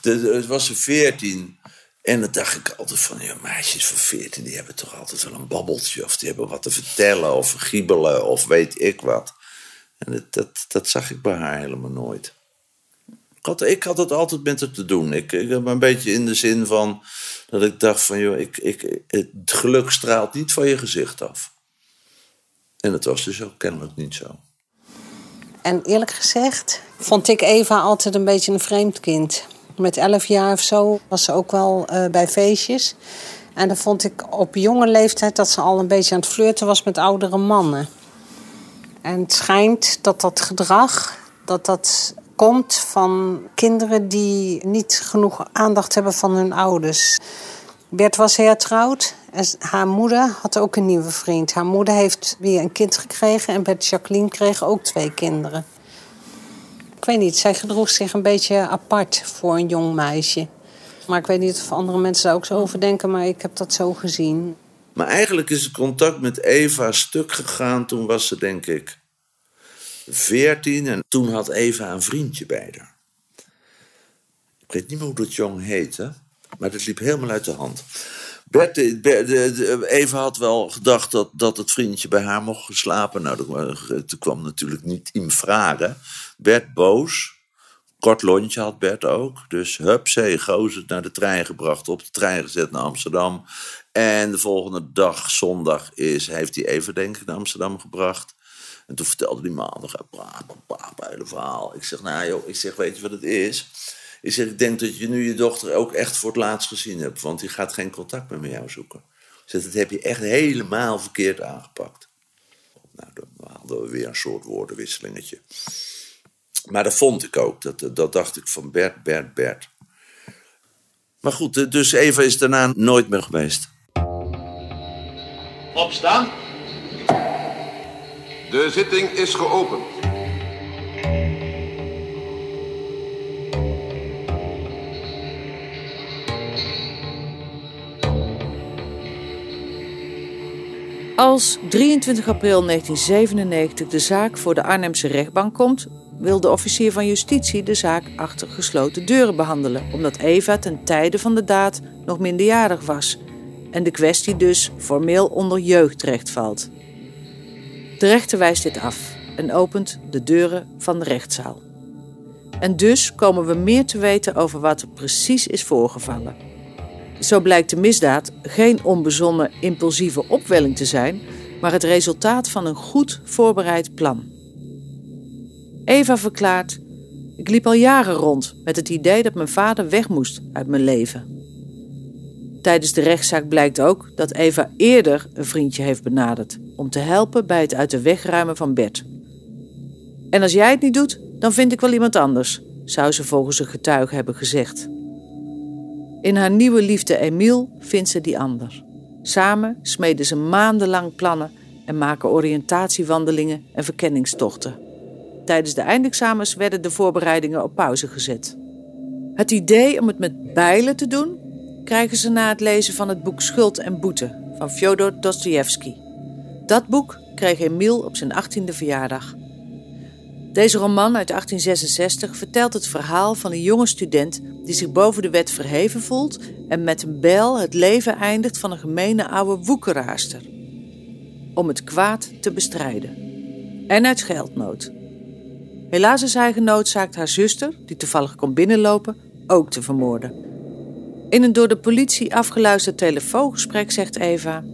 De, de- het was ze 14 en dan dacht ik altijd van, ja, meisjes van 14, die hebben toch altijd wel een babbeltje of die hebben wat te vertellen of giebelen of weet ik wat. En dat, dat zag ik bij haar helemaal nooit. Ik had, het altijd met haar te doen. Ik, ik heb een beetje in de zin van dat ik dacht van, joh, ik, ik, het geluk straalt niet van je gezicht af. En dat was dus ook kennelijk niet zo. En eerlijk gezegd vond ik Eva altijd een beetje een vreemd kind. Met elf jaar of zo was ze ook wel eh, bij feestjes. En dan vond ik op jonge leeftijd dat ze al een beetje aan het flirten was met oudere mannen. En het schijnt dat dat gedrag, dat dat komt van kinderen die niet genoeg aandacht hebben van hun ouders. Bert was hertrouwd en haar moeder had ook een nieuwe vriend. Haar moeder heeft weer een kind gekregen en Bert Jacqueline kregen ook twee kinderen. Ik weet niet, zij gedroeg zich een beetje apart voor een jong meisje. Maar ik weet niet of andere mensen daar ook zo over denken, maar ik heb dat zo gezien. Maar eigenlijk is het contact met Eva stuk gegaan. Toen was ze, denk ik, 14. En toen had Eva een vriendje bij haar. Ik weet niet meer hoe dat jong heette. Maar dat liep helemaal uit de hand. Bert, de- Eva had wel gedacht dat, dat het vriendje bij haar mocht slapen. Nou, dat, kwam natuurlijk niet in vragen. Bert boos. Kort lontje had Bert ook. Dus hupsee, gozer naar de trein gebracht. Op de trein gezet naar Amsterdam. En de volgende dag, zondag, is, heeft hij even denk ik naar Amsterdam gebracht. En toen vertelde die bla, bla, bla, hele verhaal. Ik zeg, nou joh, ik zeg, weet je wat het is? Ik zeg, ik denk dat je nu je dochter ook echt voor het laatst gezien hebt. Want die gaat geen contact meer met jou zoeken. Zeg, dat heb je echt helemaal verkeerd aangepakt. Nou, dan hadden we weer een soort woordenwisselingetje. Maar dat vond ik ook. Dat, dat dacht ik van Bert, Bert, Bert. Maar goed, dus Eva is daarna nooit meer geweest. Opstaan. De zitting is geopend. Als 23 april 1997 de zaak voor de Arnhemse rechtbank komt, wil de officier van justitie de zaak achter gesloten deuren behandelen, omdat Eva ten tijde van de daad nog minderjarig was en de kwestie dus formeel onder jeugdrecht valt. De rechter wijst dit af en opent de deuren van de rechtszaal. En dus komen we meer te weten over wat er precies is voorgevallen. Zo blijkt de misdaad geen onbezonnen, impulsieve opwelling te zijn, maar het resultaat van een goed voorbereid plan. Eva verklaart: Ik liep al jaren rond met het idee dat mijn vader weg moest uit mijn leven. Tijdens de rechtszaak blijkt ook dat Eva eerder een vriendje heeft benaderd om te helpen bij het uit de weg ruimen van Bert. En als jij het niet doet, dan vind ik wel iemand anders, zou ze volgens een getuige hebben gezegd. In haar nieuwe liefde Emiel vindt ze die ander. Samen smeden ze maandenlang plannen en maken oriëntatiewandelingen en verkenningstochten. Tijdens de eindexamens werden de voorbereidingen op pauze gezet. Het idee om het met bijlen te doen krijgen ze na het lezen van het boek Schuld en Boete van Fyodor Dostoevsky. Dat boek kreeg Emiel op zijn 18e verjaardag. Deze roman uit 1866 vertelt het verhaal van een jonge student die zich boven de wet verheven voelt en met een bijl het leven eindigt van een gemene oude woekeraarster. Om het kwaad te bestrijden. En uit geldnood. Helaas is hij genoodzaakt haar zuster, die toevallig komt binnenlopen, ook te vermoorden. In een door de politie afgeluisterd telefoongesprek zegt Eva: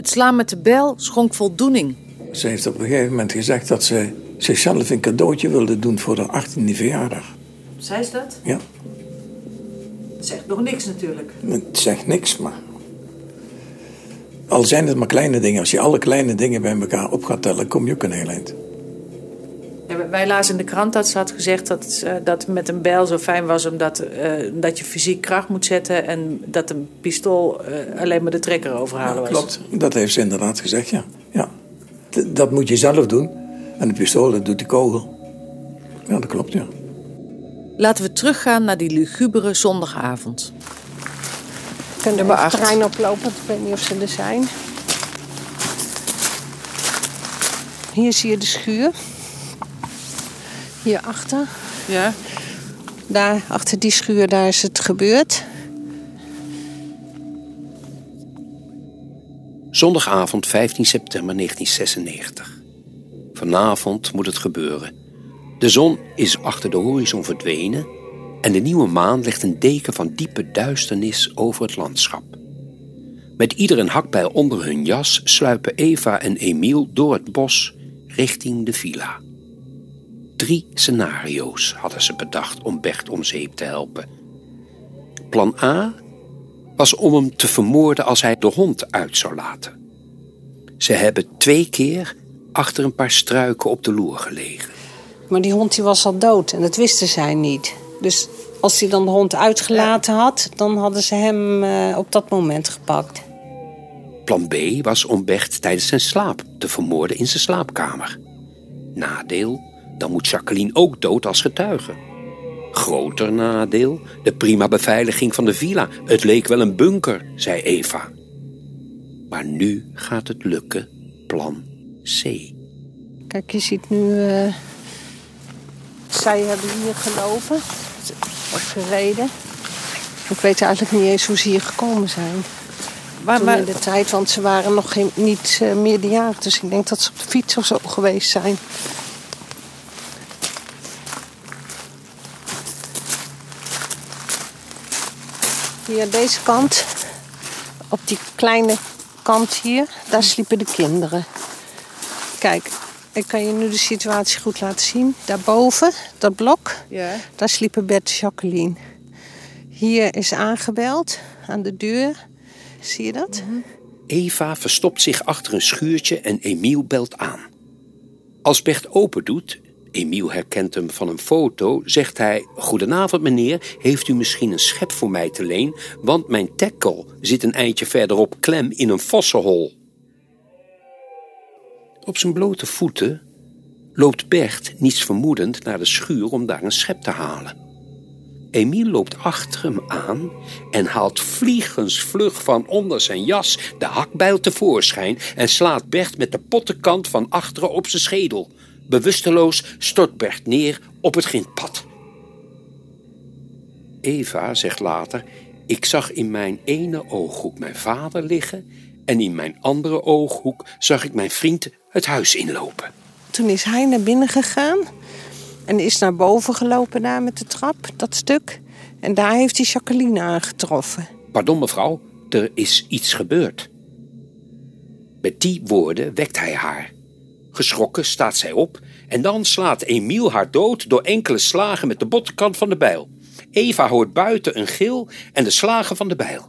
Het slaan met de bel schonk voldoening. Ze heeft op een gegeven moment gezegd dat ze zichzelf een cadeautje wilde doen voor haar 18e verjaardag. Zei ze dat? Ja, zegt nog niks natuurlijk. het zegt niks, maar. Al zijn het maar kleine dingen, als je alle kleine dingen bij elkaar op gaat tellen, kom je ook een heel eind. Ja, wij lazen in de krant dat ze had gezegd dat, eh, dat met een bijl zo fijn was omdat eh, dat je fysiek kracht moet zetten en dat een pistool eh, alleen maar de trekker overhalen was. Klopt, dat heeft ze inderdaad gezegd, ja. ja. Dat moet je zelf doen. En de pistool, dat doet die kogel. Ja, dat klopt, ja. Laten we teruggaan naar die lugubere zondagavond. We kunnen Nummer de acht. trein oplopen, want ik weet niet of ze er zijn. Hier zie je de schuur. Hierachter. Ja. Daar, achter die schuur, daar is het gebeurd. Zondagavond 15 september 1996. Vanavond moet het gebeuren. De zon is achter de horizon verdwenen en de nieuwe maan legt een deken van diepe duisternis over het landschap. Met ieder een hakbijl onder hun jas sluipen Eva en Emiel door het bos richting de villa. Drie scenario's hadden ze bedacht om Bert om zeep te helpen. Plan A was om hem te vermoorden als hij de hond uit zou laten. Ze hebben twee keer achter een paar struiken op de loer gelegen. Maar die hond die was al dood en dat wisten zij niet. Dus als hij dan de hond uitgelaten had, dan hadden ze hem eh, op dat moment gepakt. Plan B was om Bert tijdens zijn slaap te vermoorden in zijn slaapkamer. Nadeel, dan moet Jacqueline ook dood als getuige. Groter nadeel, de prima beveiliging van de villa. Het leek wel een bunker, zei Eva. Maar nu gaat het lukken, plan C. Kijk, je ziet nu... eh, zij hebben hier gelopen. Of gereden. Ik weet eigenlijk niet eens hoe ze hier gekomen zijn. Maar in de tijd, want ze waren nog geen, niet uh, meerderjarig. Dus ik denk dat ze op de fiets of zo geweest zijn. Hier deze kant, op die kleine kant hier, daar sliepen de kinderen. Kijk, ik kan je nu de situatie goed laten zien. Daarboven, dat blok, ja. daar sliepen Bert en Jacqueline. Hier is aangebeld aan de deur. Zie je dat? Eva verstopt zich achter een schuurtje en Emiel belt aan. Als Bert open doet, Emiel herkent hem van een foto, zegt hij... Goedenavond meneer, heeft u misschien een schep voor mij te leen? Want mijn tackle zit een eindje verderop klem in een vossenhol. Op zijn blote voeten loopt Bert niets vermoedend naar de schuur om daar een schep te halen. Emiel loopt achter hem aan en haalt vliegensvlug van onder zijn jas de hakbijl tevoorschijn en slaat Bert met de pottenkant van achteren op zijn schedel. Bewusteloos stort Bert neer op het grindpad. Eva zegt later: Ik zag in mijn ene ooghoek mijn vader liggen en in mijn andere ooghoek zag ik mijn vriend het huis inlopen. Toen is hij naar binnen gegaan. En is naar boven gelopen daar met de trap, dat stuk. En daar heeft hij Jacqueline aangetroffen. Pardon mevrouw, er is iets gebeurd. Met die woorden wekt hij haar. Geschrokken staat zij op en dan slaat Emiel haar dood door enkele slagen met de bottenkant van de bijl. Eva hoort buiten een gil en de slagen van de bijl.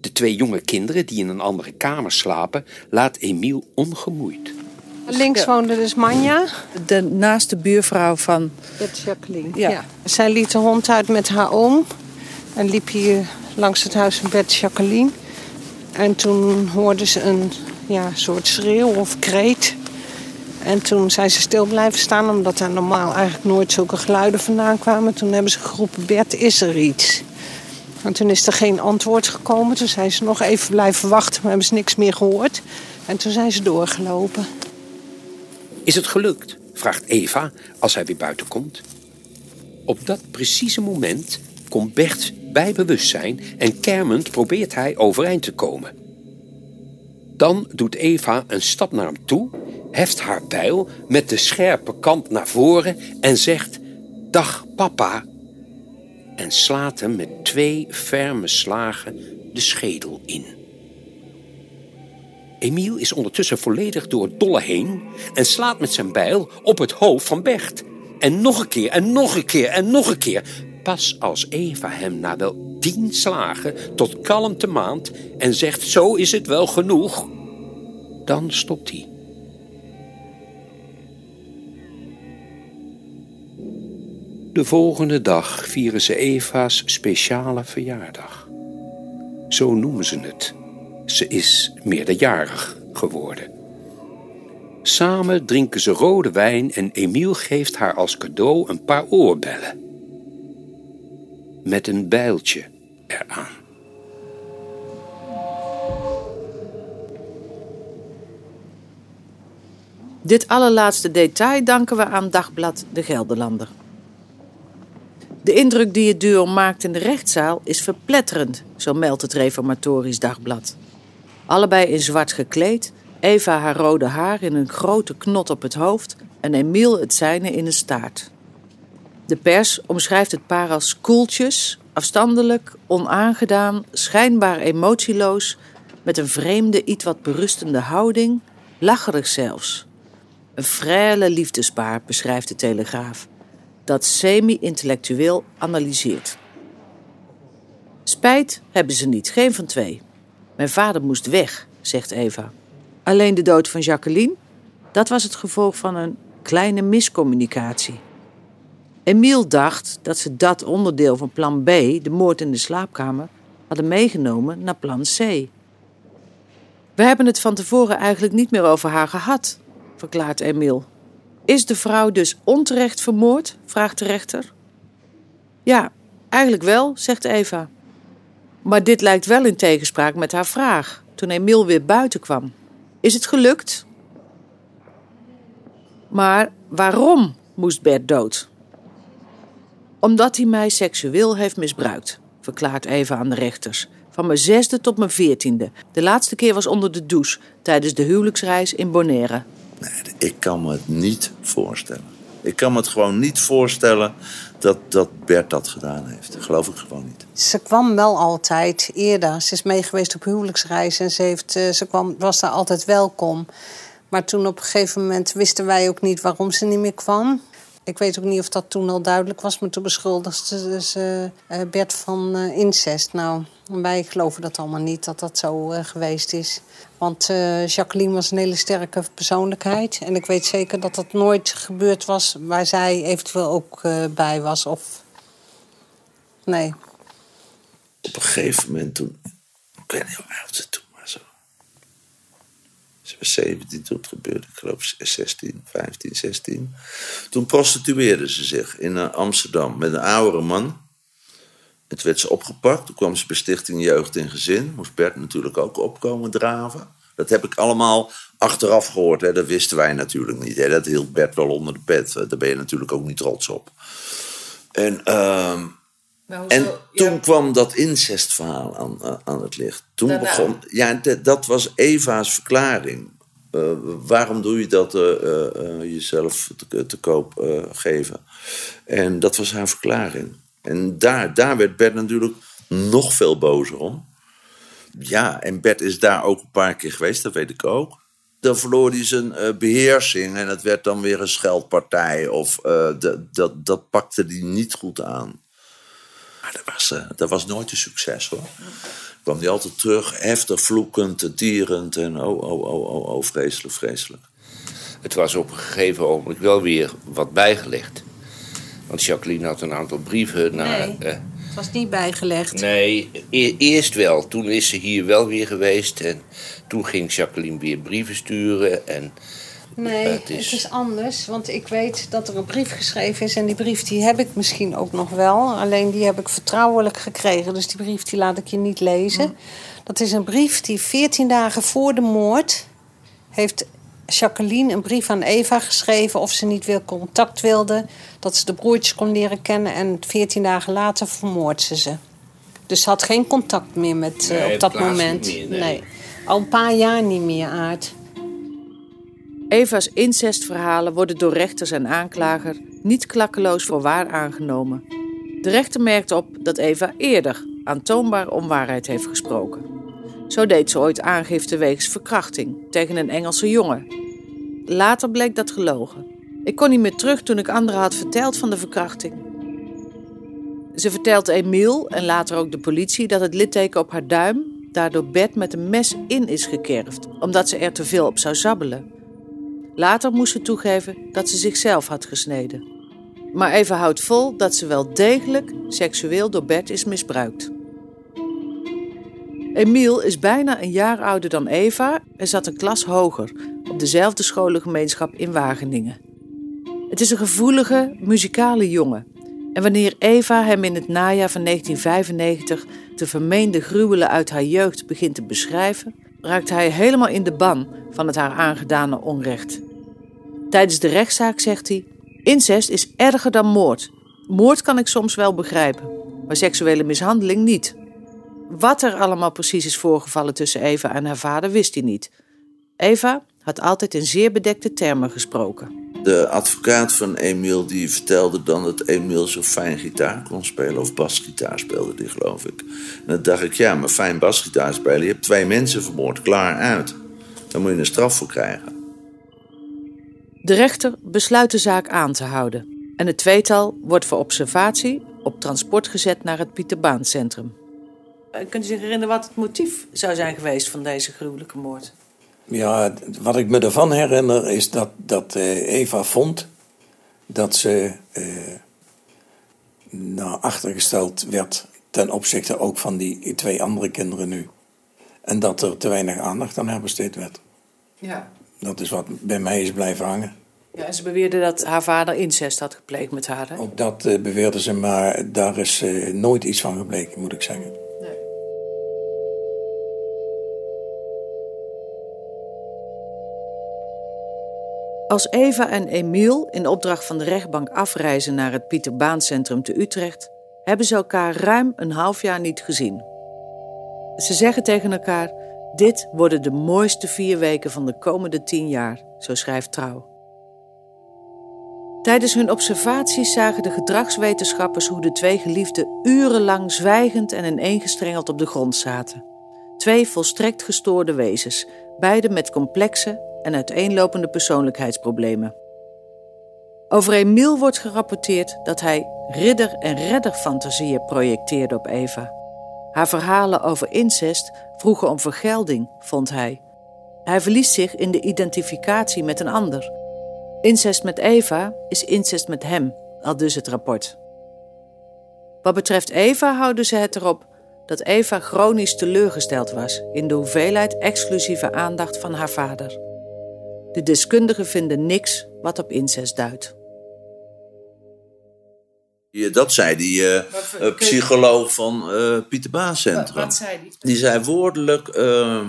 De twee jonge kinderen die in een andere kamer slapen, laat Emiel ongemoeid. Links woonde dus Manja. De naaste buurvrouw van... Met Jacqueline. Ja. Ja. Zij liet de hond uit met haar oom. En liep hier langs het huis van Bert Jacqueline. En toen hoorde ze een ja, soort schreeuw of kreet. En toen zijn ze stil blijven staan, omdat daar normaal eigenlijk nooit zulke geluiden vandaan kwamen. Toen hebben ze geroepen, Bert, is er iets? En toen is er geen antwoord gekomen. Toen zijn ze nog even blijven wachten, maar hebben ze niks meer gehoord. En toen zijn ze doorgelopen. Is het gelukt? vraagt Eva als hij weer buiten komt. Op dat precieze moment komt Bert bij bewustzijn en kermend probeert hij overeind te komen. Dan doet Eva een stap naar hem toe, heft haar bijl met de scherpe kant naar voren en zegt: Dag papa. En slaat hem met twee ferme slagen de schedel in. Emiel is ondertussen volledig door het dolle heen en slaat met zijn bijl op het hoofd van Bert. En nog een keer en nog een keer en nog een keer. Pas als Eva hem na wel tien slagen tot kalmte maand en zegt: Zo is het wel genoeg. Dan stopt hij. De volgende dag vieren ze Eva's speciale verjaardag. Zo noemen ze het. Ze is meerderjarig geworden. Samen drinken ze rode wijn en Emiel geeft haar als cadeau een paar oorbellen. Met een bijltje eraan. Dit allerlaatste detail danken we aan dagblad De Gelderlander. De indruk die het duo maakt in de rechtszaal is verpletterend, zo meldt het Reformatorisch Dagblad. Allebei in zwart gekleed, Eva haar rode haar in een grote knot op het hoofd en Emiel het zijne in een staart. De pers omschrijft het paar als koeltjes, afstandelijk, onaangedaan, schijnbaar emotieloos, met een vreemde, iets wat berustende houding, lacherig zelfs. Een frêle liefdespaar, beschrijft de Telegraaf, dat semi-intellectueel analyseert. Spijt hebben ze niet, geen van twee. Mijn vader moest weg, zegt Eva. Alleen de dood van Jacqueline, dat was het gevolg van een kleine miscommunicatie. Emiel dacht dat ze dat onderdeel van plan B, de moord in de slaapkamer, hadden meegenomen naar plan C. We hebben het van tevoren eigenlijk niet meer over haar gehad, verklaart Emiel. Is de vrouw dus onterecht vermoord? vraagt de rechter. Ja, eigenlijk wel, zegt Eva. Maar dit lijkt wel in tegenspraak met haar vraag toen Emiel weer buiten kwam. Is het gelukt? Maar waarom moest Bert dood? Omdat hij mij seksueel heeft misbruikt, verklaart Eva aan de rechters. Van mijn zesde tot mijn veertiende. De laatste keer was onder de douche tijdens de huwelijksreis in Bonaire. Nee, ik kan me het niet voorstellen. Ik kan me het gewoon niet voorstellen dat, dat Bert dat gedaan heeft. Dat geloof ik gewoon niet. Ze kwam wel altijd eerder. Ze is mee geweest op huwelijksreis en ze, heeft, eh, ze kwam, was daar altijd welkom. Maar toen op een gegeven moment wisten wij ook niet waarom ze niet meer kwam. Ik weet ook niet of dat toen al duidelijk was, maar toen beschuldigde ze eh, Bert van eh, incest. Nou, wij geloven dat allemaal niet, dat dat zo eh, geweest is. Want Jacqueline was een hele sterke persoonlijkheid. En ik weet zeker dat dat nooit gebeurd was waar zij eventueel ook bij was. Of... Nee. Op een gegeven moment toen... Ik weet niet hoe toen. Ze was 17 toen gebeurde. Ik geloof 16, 15, 16. Toen prostitueerde ze zich in eh, Amsterdam met een oudere man. En werd ze opgepakt. Toen kwam ze bij Stichting Jeugd en Gezin. Moest Bert natuurlijk ook opkomen draven. Dat heb ik allemaal achteraf gehoord. Hè. Dat wisten wij natuurlijk niet. Hè. Dat hield Bert wel onder de pet. Daar ben je natuurlijk ook niet trots op. En, en toen kwam dat incestverhaal aan, aan het licht. Toen Daarna? begon. Ja, dat was Eva's verklaring. eh, waarom doe je dat eh, eh, eh, jezelf te, te koop eh, geven? En dat was haar verklaring. En daar, daar werd Bert natuurlijk nog veel bozer om. Ja, en Bert is daar ook een paar keer geweest, dat weet ik ook. Dan verloor hij zijn eh, beheersing en het werd dan weer een scheldpartij. Of eh, dat, dat, dat pakte hij niet goed aan. Maar dat was, eh, dat was nooit een succes hoor. Kwam hij altijd terug, heftig vloekend, dierend en oh, oh, oh, oh, oh, vreselijk, vreselijk. Het was op een gegeven ogenblik wel weer wat bijgelegd. Want Jacqueline had een aantal brieven naar... Nee. eh, Het was niet bijgelegd. nee, e- eerst wel. Toen is ze hier wel weer geweest. En toen ging Jacqueline weer brieven sturen. En Nee, Het het is- anders. Want ik weet dat er een brief geschreven is. En die brief die heb ik misschien ook nog wel. Alleen die heb ik vertrouwelijk gekregen. Dus die brief die laat ik je niet lezen. Dat is een brief die 14 dagen voor de moord... heeft Jacqueline een brief aan Eva geschreven... of ze niet wil contact wilde. Dat ze de broertjes kon leren kennen. En 14 dagen later vermoordt ze ze. Dus ze had geen contact meer met, eh, Nee, op dat moment. meer, nee. Al een paar jaar niet meer, Aard. Eva's incestverhalen worden door rechters en aanklager niet klakkeloos voor waar aangenomen. De rechter merkt op dat Eva eerder aantoonbaar onwaarheid heeft gesproken. Zo deed ze ooit aangifte wegens verkrachting tegen een Engelse jongen. Later bleek dat gelogen. Ik kon niet meer terug toen ik anderen had verteld van de verkrachting. Ze vertelt Emiel en later ook de politie dat het litteken op haar duim daardoor Bert met een mes in is gekerfd, omdat ze er te veel op zou zabbelen. Later moest ze toegeven dat ze zichzelf had gesneden. Maar Eva houdt vol dat ze wel degelijk seksueel door Bert is misbruikt. Emiel is bijna een jaar ouder dan Eva en zat een klas hoger op dezelfde scholengemeenschap in Wageningen. Het is een gevoelige, muzikale jongen. En wanneer Eva hem in het najaar van 1995 de vermeende gruwelen uit haar jeugd begint te beschrijven, raakt hij helemaal in de ban van het haar aangedane onrecht. Tijdens de rechtszaak zegt hij: Incest is erger dan moord. Moord kan ik soms wel begrijpen, maar seksuele mishandeling niet. Wat er allemaal precies is voorgevallen tussen Eva en haar vader wist hij niet. Eva had altijd in zeer bedekte termen gesproken. De advocaat van Emiel die vertelde dan dat Emiel zo fijn gitaar kon spelen. Of basgitaar speelde die, geloof ik. En dan dacht ik, ja, maar fijn basgitaar spelen. Je hebt twee mensen vermoord, klaar uit. Daar moet je een straf voor krijgen. De rechter besluit de zaak aan te houden. En het tweetal wordt voor observatie op transport gezet naar het Pieterbaancentrum. Kunt u zich herinneren wat het motief zou zijn geweest van deze gruwelijke moord? Ja, wat ik me ervan herinner is dat, dat eh, Eva vond dat ze eh, naar achtergesteld werd ten opzichte ook van die twee andere kinderen nu. En dat er te weinig aandacht aan haar besteed werd. Ja. Dat is wat bij mij is blijven hangen. ja en ze beweerde dat haar vader incest had gepleegd met haar. Hè? Ook dat eh, beweerden ze, maar daar is eh, nooit iets van gebleken, moet ik zeggen. Als Eva en Emiel in opdracht van de rechtbank afreizen naar het Pieterbaancentrum te Utrecht, hebben ze elkaar ruim een half jaar niet gezien. Ze zeggen tegen elkaar: Dit worden de mooiste vier weken van de komende tien jaar, zo schrijft Trouw. Tijdens hun observaties zagen de gedragswetenschappers hoe de twee geliefden urenlang zwijgend en ineengestrengeld op de grond zaten. Twee volstrekt gestoorde wezens, beide met complexe en uiteenlopende persoonlijkheidsproblemen. Over Emiel wordt gerapporteerd dat hij ridder- en redderfantasieën projecteerde op Eva. Haar verhalen over incest vroegen om vergelding, vond hij. Hij verliest zich in de identificatie met een ander. Incest met Eva is incest met hem, al dus het rapport. Wat betreft Eva houden ze het erop dat Eva chronisch teleurgesteld was in de hoeveelheid exclusieve aandacht van haar vader. De deskundigen vinden niks wat op incest duidt. Ja, Dat zei die eh, eh, psycholoog van eh Pieter Baan Centrum. zei die? Die zei woordelijk eh,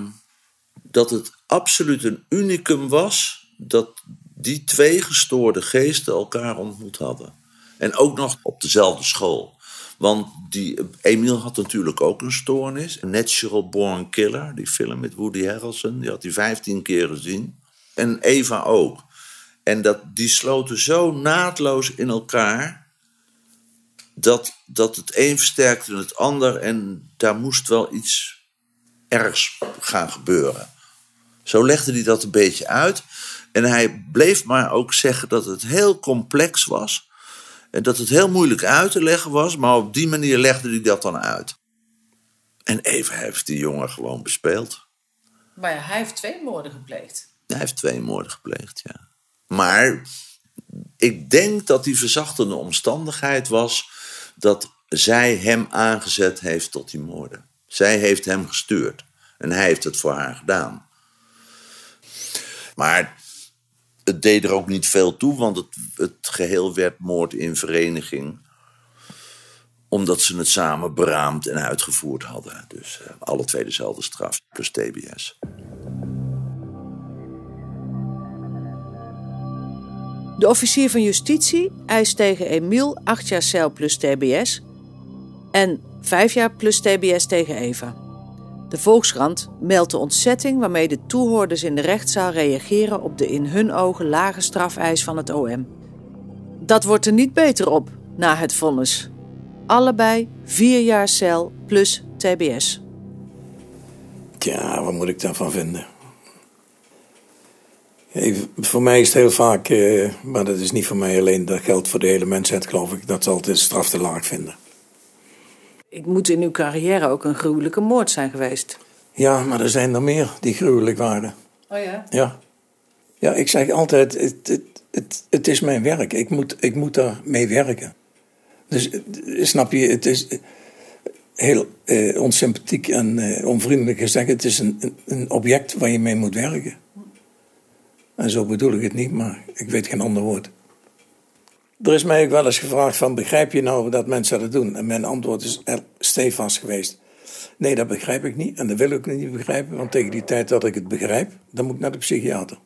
dat het absoluut een unicum was dat die twee gestoorde geesten elkaar ontmoet hadden. En ook nog op dezelfde school. Want die, Emiel had natuurlijk ook een stoornis. Natural Born Killer, die film met Woody Harrelson. Die had hij 15 keer gezien. En Eva ook. En dat, die sloten zo naadloos in elkaar. Dat, dat het een versterkte het ander. En daar moest wel iets ergs gaan gebeuren. Zo legde hij dat een beetje uit. En hij bleef maar ook zeggen dat het heel complex was. En dat het heel moeilijk uit te leggen was. Maar op die manier legde hij dat dan uit. En Eva heeft die jongen gewoon bespeeld. Maar hij heeft twee moorden gepleegd. Hij heeft twee moorden gepleegd, ja. Maar ik denk dat die verzachtende omstandigheid was dat zij hem aangezet heeft tot die moorden. Zij heeft hem gestuurd en hij heeft het voor haar gedaan. Maar het deed er ook niet veel toe, want het, geheel werd moord in vereniging. Omdat ze het samen beraamd en uitgevoerd hadden. Dus uh, alle twee dezelfde straf, plus TBS. De officier van justitie eist tegen Emiel 8 jaar cel plus TBS en 5 jaar plus TBS tegen Eva. De Volkskrant meldt de ontzetting waarmee de toehoorders in de rechtszaal reageren op de in hun ogen lage strafeis van het OM. Dat wordt er niet beter op na het vonnis. Allebei 4 jaar cel plus TBS. Tja, wat moet ik daarvan vinden? Even, voor mij is het heel vaak, uh, maar dat is niet voor mij alleen, dat geldt voor de hele mensheid, geloof ik, dat ze altijd straf te laag vinden. Ik moet in uw carrière ook een gruwelijke moord zijn geweest. Ja, maar er zijn er meer die gruwelijk waren. Oh ja? Ja. Ja, ik zeg altijd, het, het, het, het is mijn werk. Ik moet, ik moet daar mee werken. Dus snap je, het is heel eh, onsympathiek en eh, onvriendelijk gezegd. Het is een, een object waar je mee moet werken. En zo bedoel ik het niet, maar ik weet geen ander woord. Er is mij ook wel eens gevraagd van, begrijp je nou dat mensen dat doen? En mijn antwoord is stevast geweest. Nee, dat begrijp ik niet en dat wil ik niet begrijpen, want tegen die tijd dat ik het begrijp, dan moet ik naar de psychiater.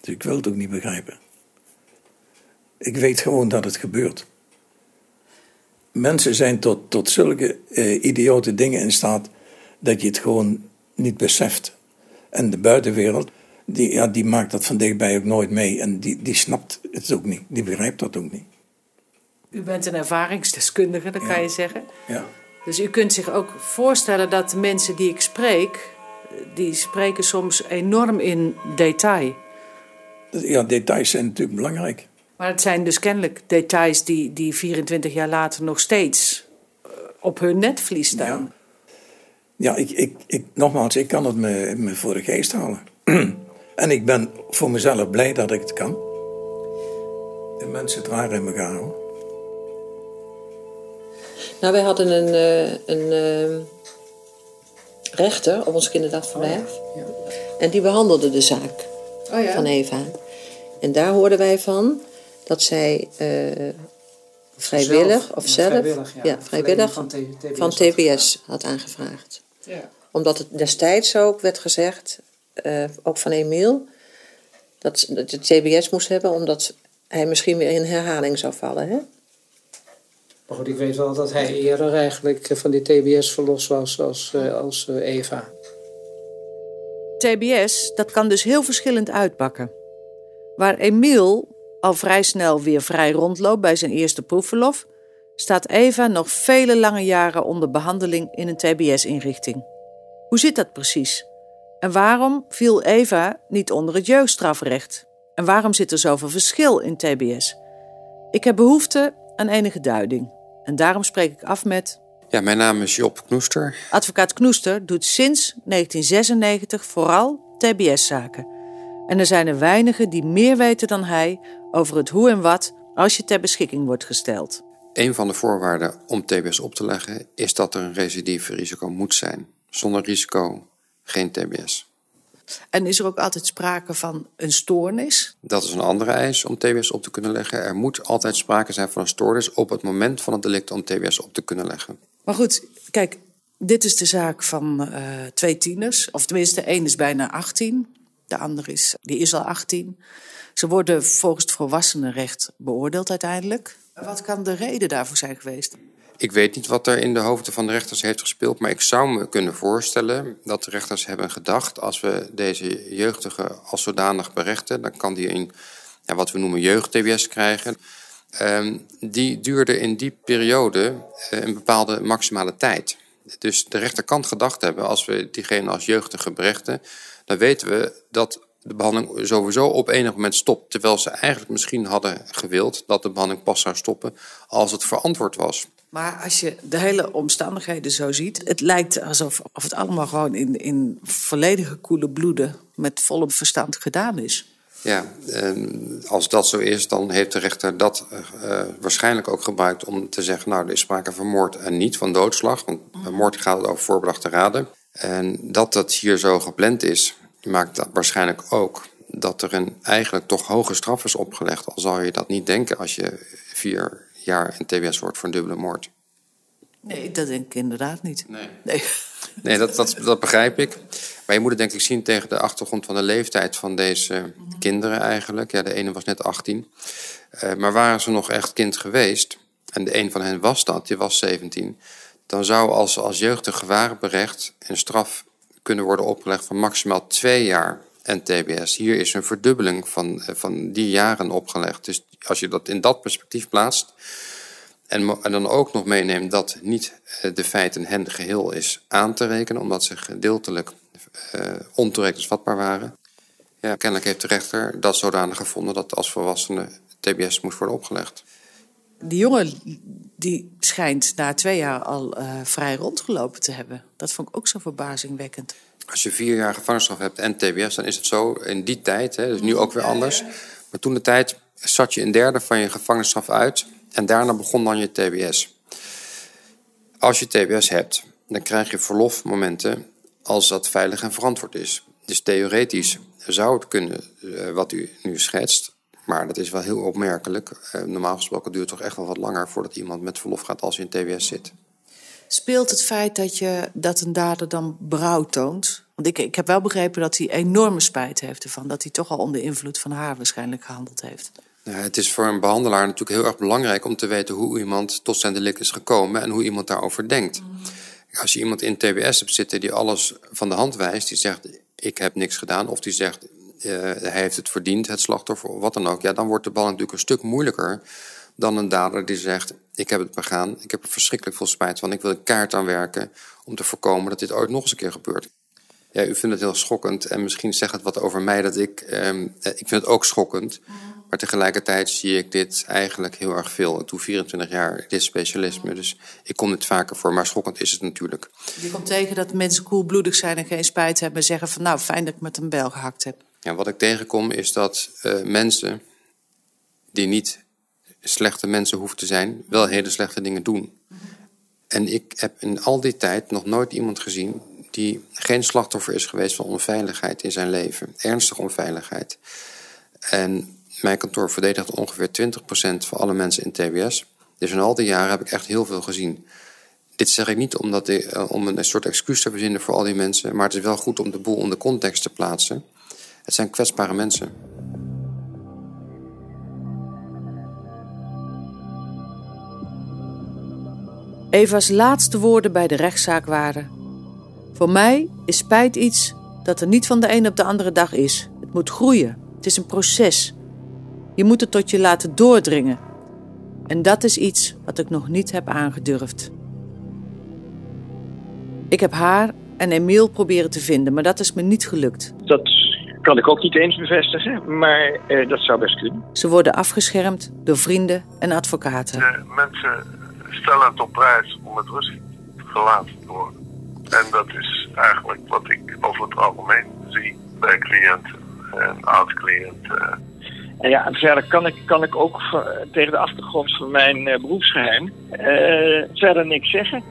Dus ik wil het ook niet begrijpen. Ik weet gewoon dat het gebeurt. Mensen zijn tot, tot zulke eh, idiote dingen in staat dat je het gewoon niet beseft. En de buitenwereld, die, ja, die maakt dat van dichtbij ook nooit mee. En die, die snapt het ook niet. Die begrijpt dat ook niet. U bent een ervaringsdeskundige, dat kan je zeggen. Ja. Dus u kunt zich ook voorstellen dat de mensen die ik spreek, die spreken soms enorm in detail. Ja, details zijn natuurlijk belangrijk. Maar het zijn dus kennelijk details die, die 24 jaar later nog steeds eh, op hun netvlies staan. Ja, ik, ik, ik, nogmaals, ik kan het me, me voor de geest halen. [CLEARS THROAT] en ik ben voor mezelf blij dat ik het kan. De mensen dragen in elkaar hoor. Nou, wij hadden een, uh, een uh, rechter op ons kinderdagverblijf. Oh, ja. Ja. En die behandelde de zaak oh, ja. van Eva. En daar hoorden wij van dat zij uh, vrijwillig zelf, of zelf vrijwillig, ja, vrijwillig van, van TBS had aangevraagd. Ja. Omdat het destijds ook werd gezegd, uh, ook van Emiel, dat, dat je TBS moest hebben omdat hij misschien weer in herhaling zou vallen. Hè? Maar goed, ik weet wel dat hij eerder eigenlijk van die TBS verlost was als, uh, als uh, Eva. TBS, dat kan dus heel verschillend uitpakken. Waar Emiel al vrij snel weer vrij rondloopt bij zijn eerste proefverlof, staat Eva nog vele lange jaren onder behandeling in een TBS-inrichting. Hoe zit dat precies? En waarom viel Eva niet onder het jeugdstrafrecht? En waarom zit er zoveel verschil in TBS? Ik heb behoefte aan enige duiding. En daarom spreek ik af met. Ja, mijn naam is Job Knoester. Advocaat Knoester doet sinds 1996 vooral TBS-zaken. En er zijn er weinigen die meer weten dan hij over het hoe en wat als je ter beschikking wordt gesteld. Een van de voorwaarden om TBS op te leggen is dat er een recidive-risico moet zijn. Zonder risico geen TBS. En is er ook altijd sprake van een stoornis? Dat is een andere eis om TBS op te kunnen leggen. Er moet altijd sprake zijn van een stoornis op het moment van het delict om TBS op te kunnen leggen. Maar goed, kijk, dit is de zaak van uh, twee tieners. Of tenminste, één is bijna 18, de andere is, die is al 18. Ze worden volgens het volwassenenrecht beoordeeld uiteindelijk. Wat kan de reden daarvoor zijn geweest? Ik weet niet wat er in de hoofden van de rechters heeft gespeeld, maar ik zou me kunnen voorstellen dat de rechters hebben gedacht: als we deze jeugdige als zodanig berechten, dan kan die een ja, wat we noemen jeugd-TBS krijgen. Ehm, die duurde in die periode uh, een bepaalde maximale tijd. Dus de rechter kan gedacht hebben, als we diegene als jeugdige berechten, dan weten we dat de behandeling sowieso op enig moment stopt. Terwijl ze eigenlijk misschien hadden gewild dat de behandeling pas zou stoppen als het verantwoord was. Maar als je de hele omstandigheden zo ziet, het lijkt alsof of het allemaal gewoon in, in volledige koele bloeden met volle verstand gedaan is. Ja, als dat zo is, dan heeft de rechter dat uh, waarschijnlijk ook gebruikt om te zeggen: Nou, er is sprake van moord en niet van doodslag. Want bij moord gaat het over voorbedachte raden. En dat dat hier zo gepland is, maakt dat waarschijnlijk ook dat er een eigenlijk toch hoge straf is opgelegd. Al zou je dat niet denken als je vier jaar in TBS wordt voor een dubbele moord. Nee, dat denk ik inderdaad niet. Nee, nee. nee dat, dat, dat begrijp ik. Maar je moet het denk ik zien tegen de achtergrond van de leeftijd van deze kinderen eigenlijk. Ja, de ene was net 18. Uh, maar waren ze nog echt kind geweest, en de een van hen was dat, die was 17... dan zou als, als jeugdige warenberecht een straf kunnen worden opgelegd van maximaal twee jaar en TBS. Hier is een verdubbeling van, eh, van die jaren opgelegd. Dus als je dat in dat perspectief plaatst... En, en dan ook nog meeneemt dat niet eh, de feiten hen geheel is aan te rekenen... omdat ze gedeeltelijk uh, ontoerekeningsvatbaar waren. Ja, kennelijk heeft de rechter dat zodanig gevonden dat als volwassene TBS moest worden opgelegd. Die jongen die schijnt na twee jaar al uh, vrij rondgelopen te hebben. Dat vond ik ook zo verbazingwekkend. Als je vier jaar gevangenisstraf hebt en TBS, dan is het zo in die tijd, hè, dus nu ook weer anders. Maar toen de tijd zat je een derde van je gevangenisstraf uit en daarna begon dan je TBS. Als je TBS hebt, dan krijg je verlofmomenten als dat veilig en verantwoord is. Dus theoretisch zou het kunnen, uh, wat u nu schetst, maar dat is wel heel opmerkelijk. Uh, normaal gesproken duurt het toch echt wel wat langer voordat iemand met verlof gaat als hij in TBS zit. Speelt het feit dat, je, dat een dader dan berouw toont? Want ik, ik heb wel begrepen dat hij enorme spijt heeft ervan. Dat hij toch al onder invloed van haar waarschijnlijk gehandeld heeft. Nou, het is voor een behandelaar natuurlijk heel erg belangrijk om te weten hoe iemand tot zijn delict is gekomen en hoe iemand daarover denkt. Mm. Als je iemand in TBS hebt zitten die alles van de hand wijst, die zegt ik heb niks gedaan, of die zegt hij heeft het verdiend, het slachtoffer, of wat dan ook, ja, dan wordt de bal natuurlijk een stuk moeilijker dan een dader die zegt ik heb het begaan, ik heb er verschrikkelijk veel spijt van, ik wil een kaart aan werken om te voorkomen dat dit ooit nog eens een keer gebeurt. Ja, u vindt het heel schokkend en misschien zegt het wat over mij dat ik, um, ik vind het ook schokkend. Maar tegelijkertijd zie ik dit eigenlijk heel erg veel. Ik doe 24 jaar dit specialisme, dus ik kom dit vaker voor. Maar schokkend is het natuurlijk. Je komt tegen dat mensen koelbloedig zijn en geen spijt hebben... en zeggen van nou, fijn dat ik met een bel gehakt heb. Ja, wat ik tegenkom is dat uh, mensen die niet slechte mensen hoeven te zijn... wel hele slechte dingen doen. En ik heb in al die tijd nog nooit iemand gezien... die geen slachtoffer is geweest van onveiligheid in zijn leven. Ernstige onveiligheid. En mijn kantoor verdedigt ongeveer 20% van alle mensen in TBS. Dus in al die jaren heb ik echt heel veel gezien. Dit zeg ik niet omdat eh, om een soort excuus te verzinnen voor al die mensen, maar het is wel goed om de boel onder context te plaatsen. Het zijn kwetsbare mensen. Eva's laatste woorden bij de rechtszaak waren: Voor mij is spijt iets dat er niet van de een op de andere dag is. Het moet groeien. Het is een proces. Je moet het tot je laten doordringen. En dat is iets wat ik nog niet heb aangedurfd. Ik heb haar en Emiel proberen te vinden, maar dat is me niet gelukt. Dat kan ik ook niet eens bevestigen, maar eh, dat zou best kunnen. Ze worden afgeschermd door vrienden en advocaten. De mensen stellen het op prijs om met rust gelaten te worden. En dat is eigenlijk wat ik over het algemeen zie bij cliënten en oud-cliënten. En ja, en verder kan ik, kan ik ook tegen de achtergrond van mijn uh, beroepsgeheim uh, verder niks zeggen.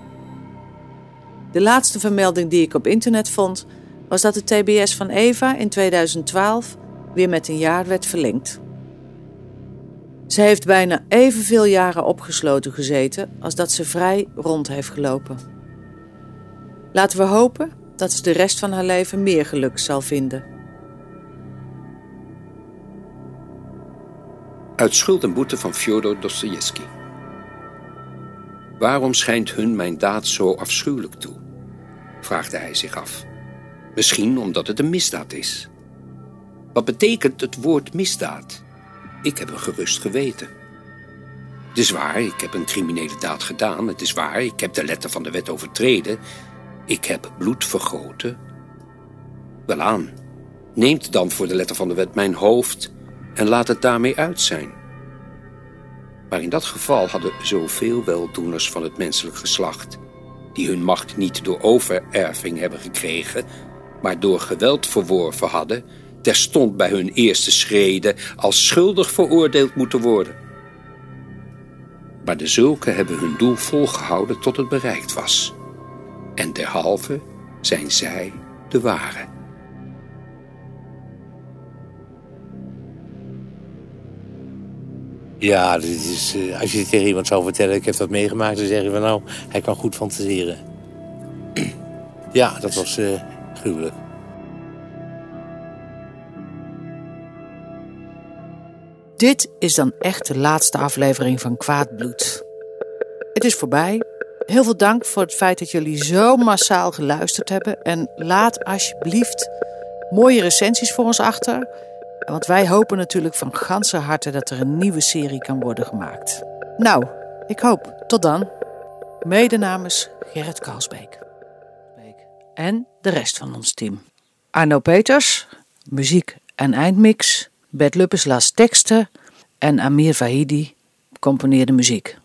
De laatste vermelding die ik op internet vond, was dat de TBS van Eva in 2012 weer met een jaar werd verlengd. Ze heeft bijna evenveel jaren opgesloten gezeten als dat ze vrij rond heeft gelopen. Laten we hopen dat ze de rest van haar leven meer geluk zal vinden. Uit Schuld en Boete van Fyodor Dostoevsky. Waarom schijnt hun mijn daad zo afschuwelijk toe? vraagde hij zich af. Misschien omdat het een misdaad is. Wat betekent het woord misdaad? Ik heb een gerust geweten. Het is waar, ik heb een criminele daad gedaan. Het is waar, ik heb de letter van de wet overtreden. Ik heb bloed vergoten. Welaan, neemt dan voor de letter van de wet mijn hoofd en laat het daarmee uit zijn. Maar in dat geval hadden zoveel weldoeners van het menselijk geslacht, die hun macht niet door overerving hebben gekregen, maar door geweld verworven hadden, terstond bij hun eerste schreden als schuldig veroordeeld moeten worden. Maar de zulken hebben hun doel volgehouden tot het bereikt was. En derhalve zijn zij de ware. Ja, dit is, uh, als je tegen iemand zou vertellen, ik heb dat meegemaakt, dan zeg je van nou, hij kan goed fantaseren. [CLEARS THROAT] ja, dat was uh, Dit is dan echt de laatste aflevering van Kwaad Bloed. Het is voorbij. Heel veel dank voor het feit dat jullie zo massaal geluisterd hebben. En laat alsjeblieft mooie recensies voor ons achter. Want wij hopen natuurlijk van ganse harte dat er een nieuwe serie kan worden gemaakt. Nou, ik hoop. Tot dan. Mede namens Gerrit Kalsbeek. En de rest van ons team. Arno Peters, muziek en eindmix. Bert Luppes las teksten en Amir Vahidi componeerde muziek.